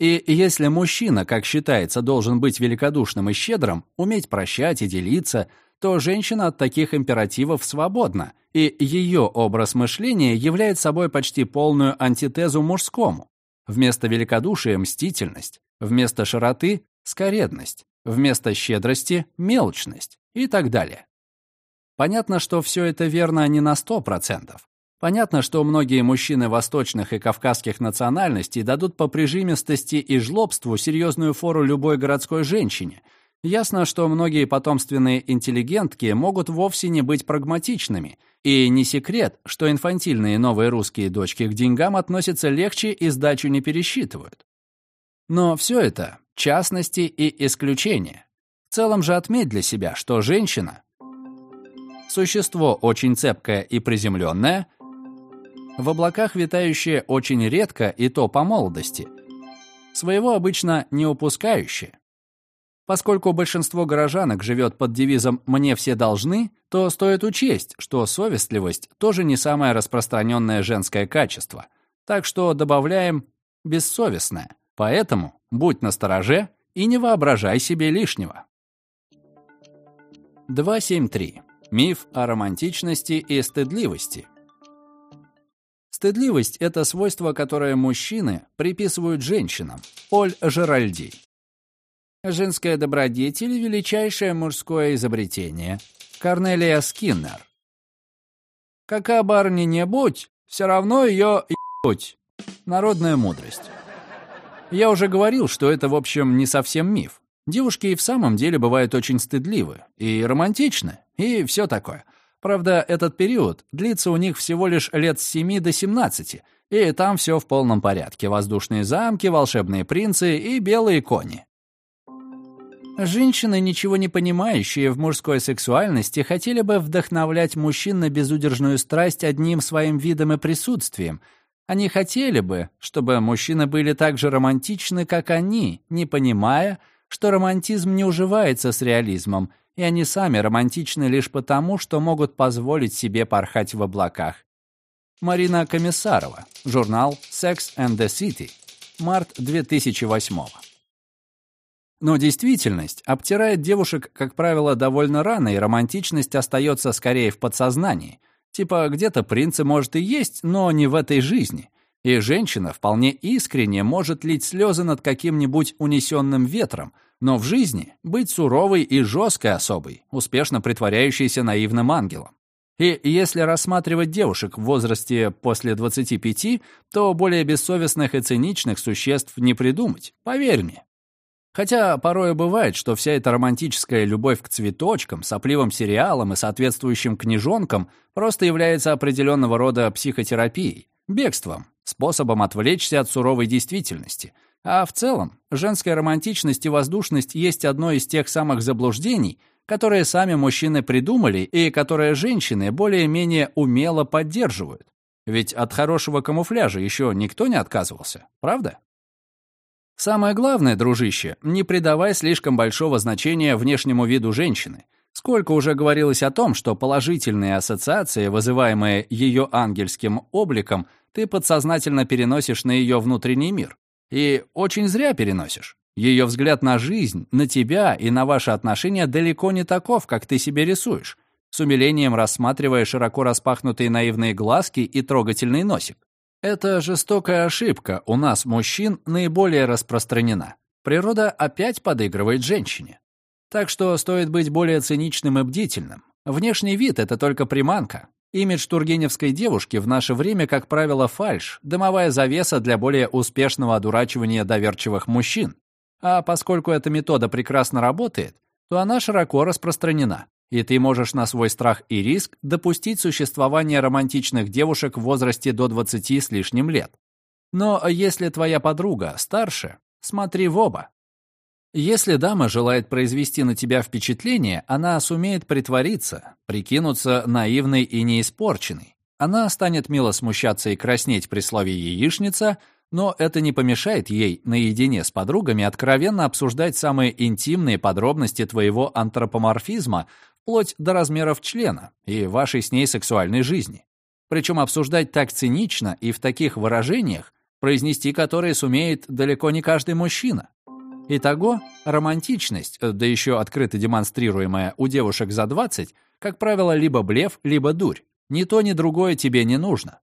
И если мужчина, как считается, должен быть великодушным и щедрым, уметь прощать и делиться, то женщина от таких императивов свободна, и ее образ мышления является собой почти полную антитезу мужскому. Вместо великодушия – мстительность, вместо широты – скоредность, вместо щедрости – мелочность и так далее. Понятно, что все это верно не на 100%. Понятно, что многие мужчины восточных и кавказских национальностей дадут по прижимистости и жлобству серьезную фору любой городской женщине. Ясно, что многие потомственные интеллигентки могут вовсе не быть прагматичными, и не секрет, что инфантильные новые русские дочки к деньгам относятся легче и сдачу не пересчитывают. Но все это — частности и исключения. В целом же отметь для себя, что женщина — существо очень цепкое и приземленное, в облаках витающее очень редко и то по молодости, своего обычно не упускающее. Поскольку большинство горожанок живет под девизом «мне все должны», то стоит учесть, что совестливость тоже не самое распространенное женское качество. Так что добавляем «бессовестное». Поэтому будь настороже и не воображай себе лишнего. 273. Миф о романтичности и стыдливости. Стыдливость — это свойство, которое мужчины приписывают женщинам. Поль Жеральди. Женская добродетель — величайшее мужское изобретение. Корнелия Скиннер. Какая барыня не будь, все равно ее ебуть. Народная мудрость. Я уже говорил, что это, в общем, не совсем миф. Девушки и в самом деле бывают очень стыдливы, и романтичны, и все такое. Правда, этот период длится у них всего лишь лет с 7 до 17, и там все в полном порядке. Воздушные замки, волшебные принцы и белые кони. Женщины, ничего не понимающие в мужской сексуальности, хотели бы вдохновлять мужчин на безудержную страсть одним своим видом и присутствием. Они хотели бы, чтобы мужчины были так же романтичны, как они, не понимая, что романтизм не уживается с реализмом, и они сами романтичны лишь потому, что могут позволить себе порхать в облаках. Марина Комиссарова, журнал Sex and the City, март 2008 но действительность обтирает девушек, как правило, довольно рано, и романтичность остается скорее в подсознании. Типа где-то принцы, может, и есть, но не в этой жизни. И женщина вполне искренне может лить слезы над каким-нибудь унесенным ветром, но в жизни быть суровой и жесткой особой, успешно притворяющейся наивным ангелом. И если рассматривать девушек в возрасте после 25, то более бессовестных и циничных существ не придумать, поверь мне. Хотя порой бывает, что вся эта романтическая любовь к цветочкам, сопливым сериалам и соответствующим книжонкам просто является определенного рода психотерапией, бегством, способом отвлечься от суровой действительности. А в целом, женская романтичность и воздушность есть одно из тех самых заблуждений, которые сами мужчины придумали и которые женщины более-менее умело поддерживают. Ведь от хорошего камуфляжа еще никто не отказывался, правда? Самое главное, дружище, не придавай слишком большого значения внешнему виду женщины. Сколько уже говорилось о том, что положительные ассоциации, вызываемые ее ангельским обликом, ты подсознательно переносишь на ее внутренний мир. И очень зря переносишь. Ее взгляд на жизнь, на тебя и на ваши отношения далеко не таков, как ты себе рисуешь, с умилением рассматривая широко распахнутые наивные глазки и трогательный носик. Эта жестокая ошибка у нас, мужчин, наиболее распространена. Природа опять подыгрывает женщине. Так что стоит быть более циничным и бдительным. Внешний вид — это только приманка. Имидж тургеневской девушки в наше время, как правило, фальш, дымовая завеса для более успешного одурачивания доверчивых мужчин. А поскольку эта метода прекрасно работает, то она широко распространена и ты можешь на свой страх и риск допустить существование романтичных девушек в возрасте до 20 с лишним лет. Но если твоя подруга старше, смотри в оба. Если дама желает произвести на тебя впечатление, она сумеет притвориться, прикинуться наивной и неиспорченной. Она станет мило смущаться и краснеть при слове «яичница», но это не помешает ей наедине с подругами откровенно обсуждать самые интимные подробности твоего антропоморфизма вплоть до размеров члена и вашей с ней сексуальной жизни. Причем обсуждать так цинично и в таких выражениях, произнести которые сумеет далеко не каждый мужчина. Итого, романтичность, да еще открыто демонстрируемая у девушек за 20, как правило, либо блеф, либо дурь. Ни то, ни другое тебе не нужно.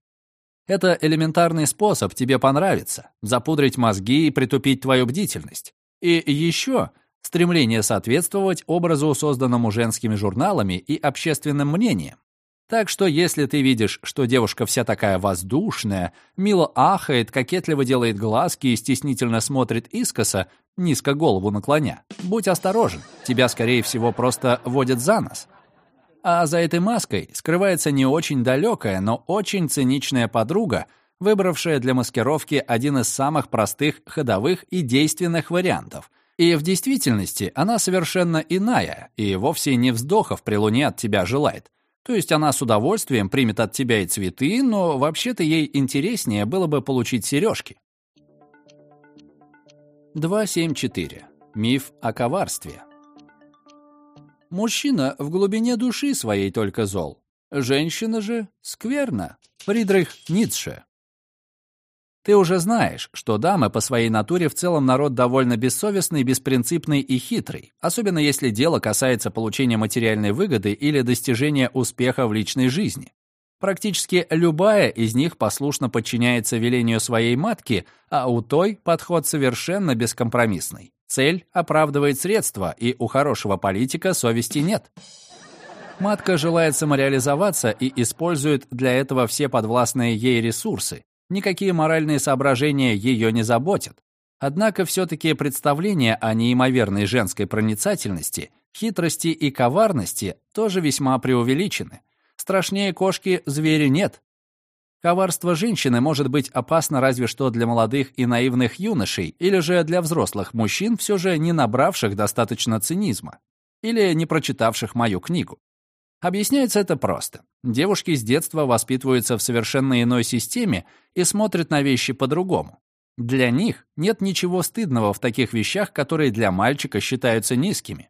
Это элементарный способ тебе понравиться, запудрить мозги и притупить твою бдительность. И еще Стремление соответствовать образу, созданному женскими журналами и общественным мнением. Так что если ты видишь, что девушка вся такая воздушная, мило ахает, кокетливо делает глазки и стеснительно смотрит искоса, низко голову наклоня, будь осторожен, тебя, скорее всего, просто водят за нос. А за этой маской скрывается не очень далекая, но очень циничная подруга, выбравшая для маскировки один из самых простых, ходовых и действенных вариантов. И в действительности она совершенно иная и вовсе не вздохов при луне от тебя желает. То есть она с удовольствием примет от тебя и цветы, но вообще-то ей интереснее было бы получить сережки. 274. Миф о коварстве. Мужчина в глубине души своей только зол. Женщина же скверна. Фридрих Ницше. Ты уже знаешь, что дамы по своей натуре в целом народ довольно бессовестный, беспринципный и хитрый, особенно если дело касается получения материальной выгоды или достижения успеха в личной жизни. Практически любая из них послушно подчиняется велению своей матки, а у той подход совершенно бескомпромиссный. Цель оправдывает средства, и у хорошего политика совести нет. Матка желает самореализоваться и использует для этого все подвластные ей ресурсы, Никакие моральные соображения ее не заботят. Однако все-таки представления о неимоверной женской проницательности, хитрости и коварности тоже весьма преувеличены. Страшнее кошки звери нет. Коварство женщины может быть опасно разве что для молодых и наивных юношей или же для взрослых мужчин, все же не набравших достаточно цинизма или не прочитавших мою книгу. Объясняется это просто. Девушки с детства воспитываются в совершенно иной системе и смотрят на вещи по-другому. Для них нет ничего стыдного в таких вещах, которые для мальчика считаются низкими.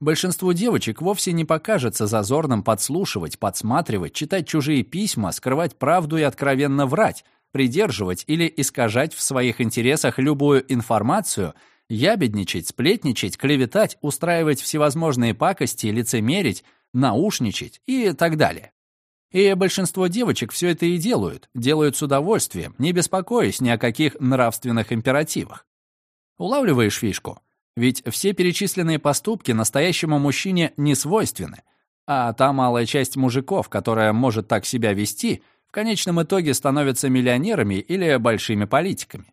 Большинству девочек вовсе не покажется зазорным подслушивать, подсматривать, читать чужие письма, скрывать правду и откровенно врать, придерживать или искажать в своих интересах любую информацию, ябедничать, сплетничать, клеветать, устраивать всевозможные пакости, лицемерить, наушничать и так далее. И большинство девочек все это и делают, делают с удовольствием, не беспокоясь ни о каких нравственных императивах. Улавливаешь фишку? Ведь все перечисленные поступки настоящему мужчине не свойственны, а та малая часть мужиков, которая может так себя вести, в конечном итоге становятся миллионерами или большими политиками.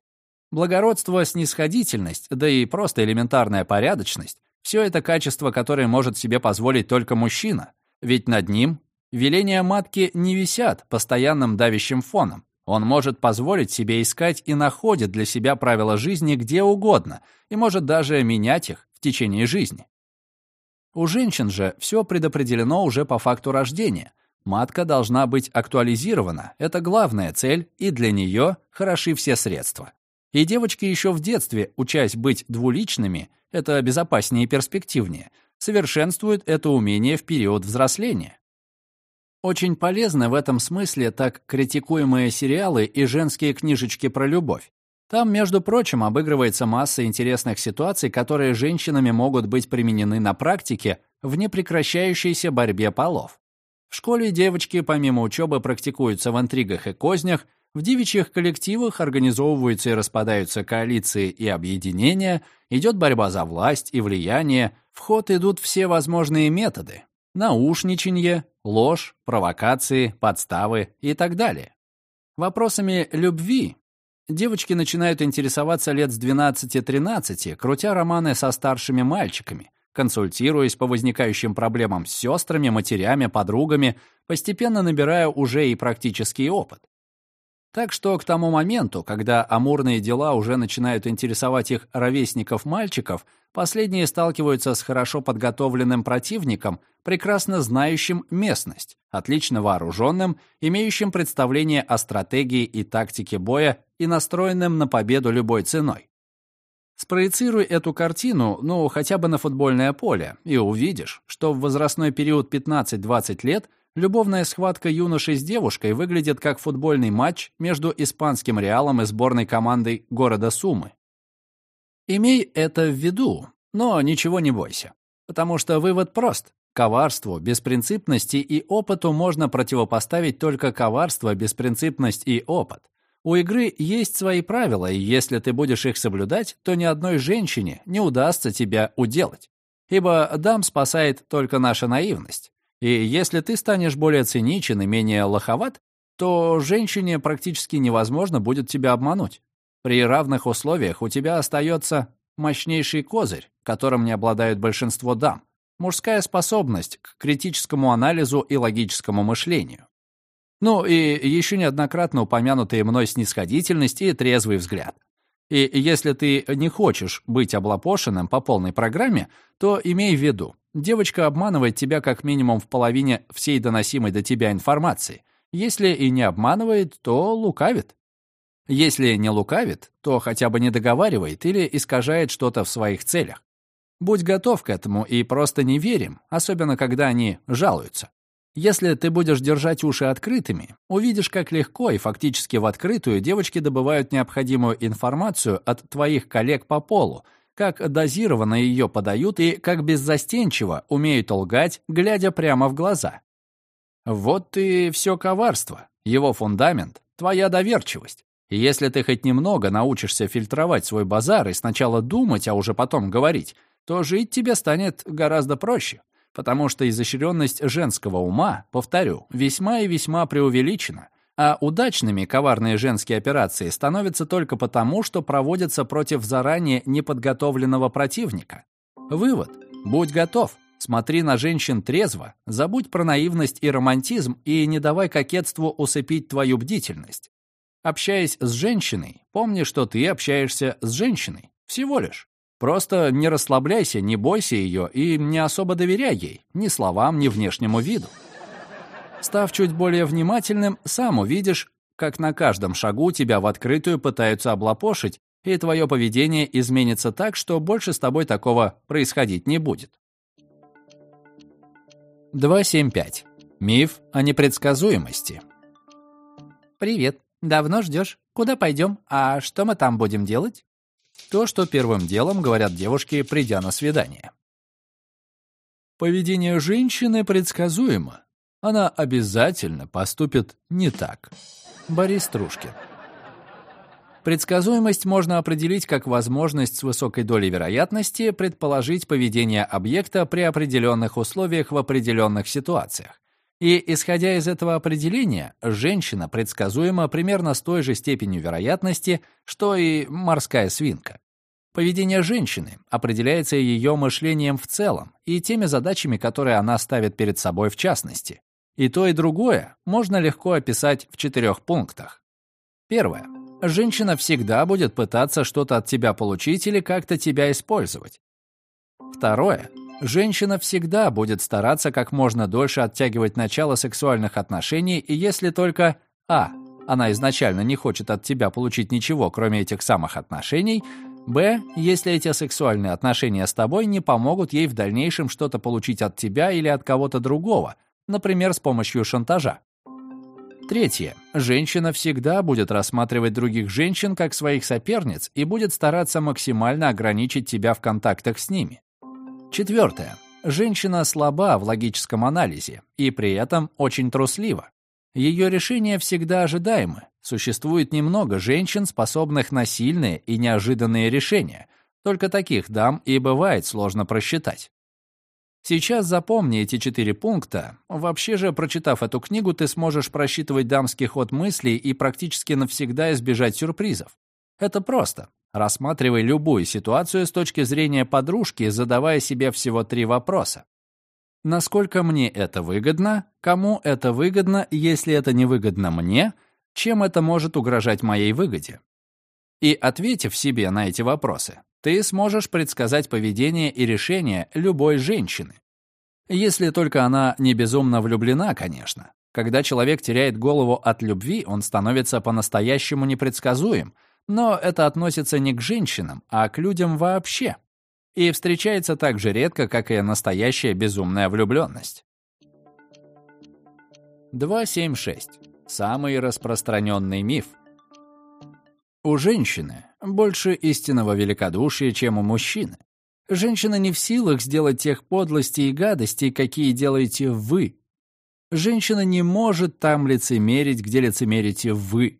Благородство, снисходительность, да и просто элементарная порядочность все это качество, которое может себе позволить только мужчина, ведь над ним веления матки не висят постоянным давящим фоном. Он может позволить себе искать и находит для себя правила жизни где угодно и может даже менять их в течение жизни. У женщин же все предопределено уже по факту рождения. Матка должна быть актуализирована, это главная цель, и для нее хороши все средства. И девочки еще в детстве, учась быть двуличными, это безопаснее и перспективнее, совершенствуют это умение в период взросления. Очень полезны в этом смысле так критикуемые сериалы и женские книжечки про любовь. Там, между прочим, обыгрывается масса интересных ситуаций, которые женщинами могут быть применены на практике в непрекращающейся борьбе полов. В школе девочки помимо учебы практикуются в интригах и кознях, в девичьих коллективах организовываются и распадаются коалиции и объединения, идет борьба за власть и влияние, в ход идут все возможные методы – наушничанье, ложь, провокации, подставы и так далее. Вопросами любви девочки начинают интересоваться лет с 12-13, крутя романы со старшими мальчиками, консультируясь по возникающим проблемам с сестрами, матерями, подругами, постепенно набирая уже и практический опыт. Так что к тому моменту, когда амурные дела уже начинают интересовать их ровесников-мальчиков, последние сталкиваются с хорошо подготовленным противником, прекрасно знающим местность, отлично вооруженным, имеющим представление о стратегии и тактике боя и настроенным на победу любой ценой. Спроецируй эту картину, ну, хотя бы на футбольное поле, и увидишь, что в возрастной период 15-20 лет Любовная схватка юноши с девушкой выглядит как футбольный матч между испанским Реалом и сборной командой города Сумы. Имей это в виду, но ничего не бойся, потому что вывод прост. Коварству, беспринципности и опыту можно противопоставить только коварство, беспринципность и опыт. У игры есть свои правила, и если ты будешь их соблюдать, то ни одной женщине не удастся тебя уделать. Ибо дам спасает только наша наивность. И если ты станешь более циничен и менее лоховат, то женщине практически невозможно будет тебя обмануть. При равных условиях у тебя остается мощнейший козырь, которым не обладают большинство дам. Мужская способность к критическому анализу и логическому мышлению. Ну и еще неоднократно упомянутые мной снисходительность и трезвый взгляд. И если ты не хочешь быть облапошенным по полной программе, то имей в виду, девочка обманывает тебя как минимум в половине всей доносимой до тебя информации. Если и не обманывает, то лукавит. Если не лукавит, то хотя бы не договаривает или искажает что-то в своих целях. Будь готов к этому и просто не верим, особенно когда они жалуются. Если ты будешь держать уши открытыми, увидишь, как легко и фактически в открытую девочки добывают необходимую информацию от твоих коллег по полу, как дозированно ее подают и как беззастенчиво умеют лгать, глядя прямо в глаза. Вот и все коварство, его фундамент, твоя доверчивость. И если ты хоть немного научишься фильтровать свой базар и сначала думать, а уже потом говорить, то жить тебе станет гораздо проще потому что изощренность женского ума, повторю, весьма и весьма преувеличена, а удачными коварные женские операции становятся только потому, что проводятся против заранее неподготовленного противника. Вывод. Будь готов. Смотри на женщин трезво, забудь про наивность и романтизм и не давай кокетству усыпить твою бдительность. Общаясь с женщиной, помни, что ты общаешься с женщиной. Всего лишь. Просто не расслабляйся, не бойся ее и не особо доверяй ей, ни словам, ни внешнему виду. Став чуть более внимательным, сам увидишь, как на каждом шагу тебя в открытую пытаются облапошить, и твое поведение изменится так, что больше с тобой такого происходить не будет. 275. Миф о непредсказуемости. «Привет. Давно ждешь? Куда пойдем? А что мы там будем делать?» То, что первым делом говорят девушки, придя на свидание. Поведение женщины предсказуемо. Она обязательно поступит не так. Борис Трушкин. Предсказуемость можно определить как возможность с высокой долей вероятности предположить поведение объекта при определенных условиях в определенных ситуациях. И, исходя из этого определения, женщина предсказуема примерно с той же степенью вероятности, что и морская свинка. Поведение женщины определяется ее мышлением в целом и теми задачами, которые она ставит перед собой в частности. И то, и другое можно легко описать в четырех пунктах. Первое. Женщина всегда будет пытаться что-то от тебя получить или как-то тебя использовать. Второе. Женщина всегда будет стараться как можно дольше оттягивать начало сексуальных отношений, и если только а. Она изначально не хочет от тебя получить ничего, кроме этих самых отношений, б. Если эти сексуальные отношения с тобой не помогут ей в дальнейшем что-то получить от тебя или от кого-то другого, например, с помощью шантажа. Третье. Женщина всегда будет рассматривать других женщин как своих соперниц и будет стараться максимально ограничить тебя в контактах с ними. Четвертое. Женщина слаба в логическом анализе и при этом очень труслива. Ее решения всегда ожидаемы. Существует немного женщин, способных на сильные и неожиданные решения. Только таких дам и бывает сложно просчитать. Сейчас запомни эти четыре пункта. Вообще же, прочитав эту книгу, ты сможешь просчитывать дамский ход мыслей и практически навсегда избежать сюрпризов. Это просто. Рассматривай любую ситуацию с точки зрения подружки, задавая себе всего три вопроса. Насколько мне это выгодно? Кому это выгодно? Если это не выгодно мне, чем это может угрожать моей выгоде? И ответив себе на эти вопросы, ты сможешь предсказать поведение и решение любой женщины. Если только она не безумно влюблена, конечно. Когда человек теряет голову от любви, он становится по-настоящему непредсказуем — но это относится не к женщинам, а к людям вообще. И встречается так же редко, как и настоящая безумная влюбленность. 276. Самый распространенный миф. У женщины больше истинного великодушия, чем у мужчины. Женщина не в силах сделать тех подлостей и гадостей, какие делаете вы. Женщина не может там лицемерить, где лицемерите вы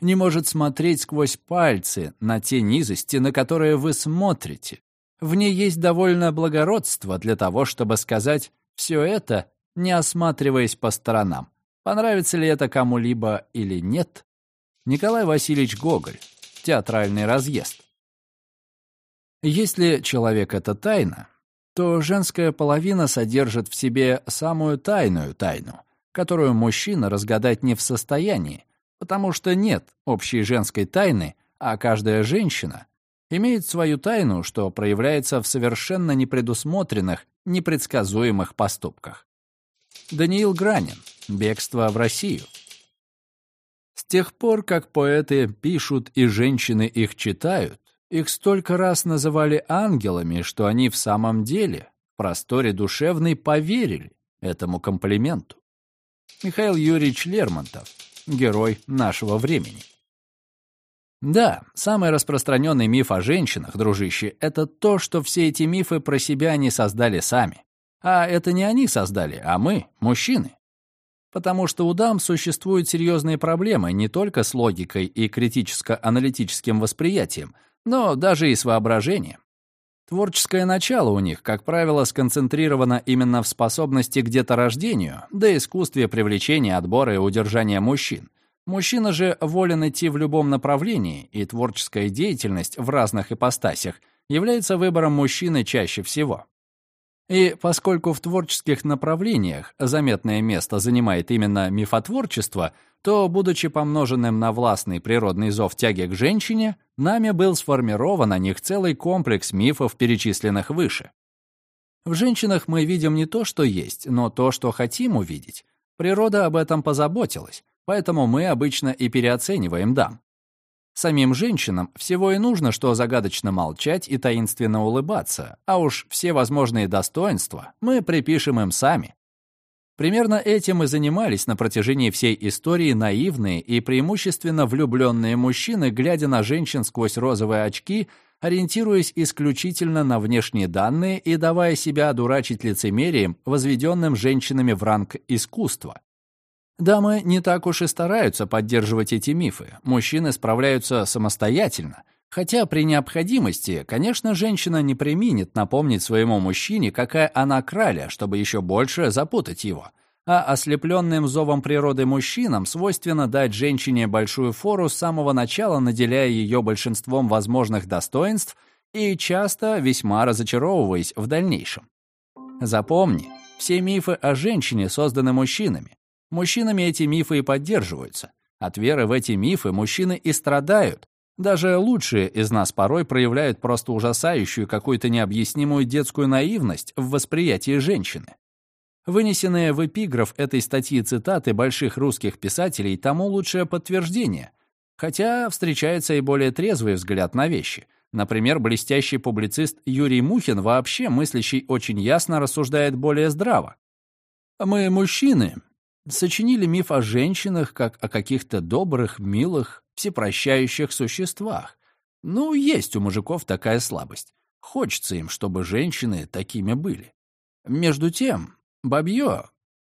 не может смотреть сквозь пальцы на те низости, на которые вы смотрите. В ней есть довольно благородство для того, чтобы сказать «все это не осматриваясь по сторонам, понравится ли это кому-либо или нет. Николай Васильевич Гоголь. Театральный разъезд. Если человек — это тайна, то женская половина содержит в себе самую тайную тайну, которую мужчина разгадать не в состоянии, потому что нет общей женской тайны, а каждая женщина имеет свою тайну, что проявляется в совершенно непредусмотренных, непредсказуемых поступках. Даниил Гранин. Бегство в Россию. С тех пор, как поэты пишут и женщины их читают, их столько раз называли ангелами, что они в самом деле, в просторе душевной, поверили этому комплименту. Михаил Юрьевич Лермонтов. Герой нашего времени. Да, самый распространенный миф о женщинах, дружище, это то, что все эти мифы про себя они создали сами. А это не они создали, а мы, мужчины. Потому что у дам существуют серьезные проблемы не только с логикой и критическо-аналитическим восприятием, но даже и с воображением. Творческое начало у них, как правило, сконцентрировано именно в способности к деторождению, да искусстве привлечения, отбора и удержания мужчин – Мужчина же волен идти в любом направлении, и творческая деятельность в разных ипостасях является выбором мужчины чаще всего. И поскольку в творческих направлениях заметное место занимает именно мифотворчество, то, будучи помноженным на властный природный зов тяги к женщине, нами был сформирован о них целый комплекс мифов, перечисленных выше. В женщинах мы видим не то, что есть, но то, что хотим увидеть. Природа об этом позаботилась поэтому мы обычно и переоцениваем дам. Самим женщинам всего и нужно, что загадочно молчать и таинственно улыбаться, а уж все возможные достоинства мы припишем им сами. Примерно этим и занимались на протяжении всей истории наивные и преимущественно влюбленные мужчины, глядя на женщин сквозь розовые очки, ориентируясь исключительно на внешние данные и давая себя одурачить лицемерием, возведенным женщинами в ранг искусства. Дамы не так уж и стараются поддерживать эти мифы. Мужчины справляются самостоятельно. Хотя при необходимости, конечно, женщина не применит напомнить своему мужчине, какая она краля, чтобы еще больше запутать его. А ослепленным зовом природы мужчинам свойственно дать женщине большую фору с самого начала, наделяя ее большинством возможных достоинств и часто весьма разочаровываясь в дальнейшем. Запомни, все мифы о женщине созданы мужчинами. Мужчинами эти мифы и поддерживаются. От веры в эти мифы мужчины и страдают. Даже лучшие из нас порой проявляют просто ужасающую какую-то необъяснимую детскую наивность в восприятии женщины. Вынесенные в эпиграф этой статьи цитаты больших русских писателей тому лучшее подтверждение, хотя встречается и более трезвый взгляд на вещи. Например, блестящий публицист Юрий Мухин, вообще мыслящий очень ясно, рассуждает более здраво. Мы, мужчины, сочинили миф о женщинах как о каких-то добрых, милых, всепрощающих существах. Ну, есть у мужиков такая слабость. Хочется им, чтобы женщины такими были. Между тем, бабье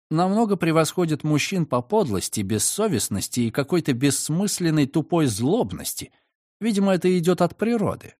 намного превосходит мужчин по подлости, бессовестности и какой-то бессмысленной тупой злобности. Видимо, это идет от природы.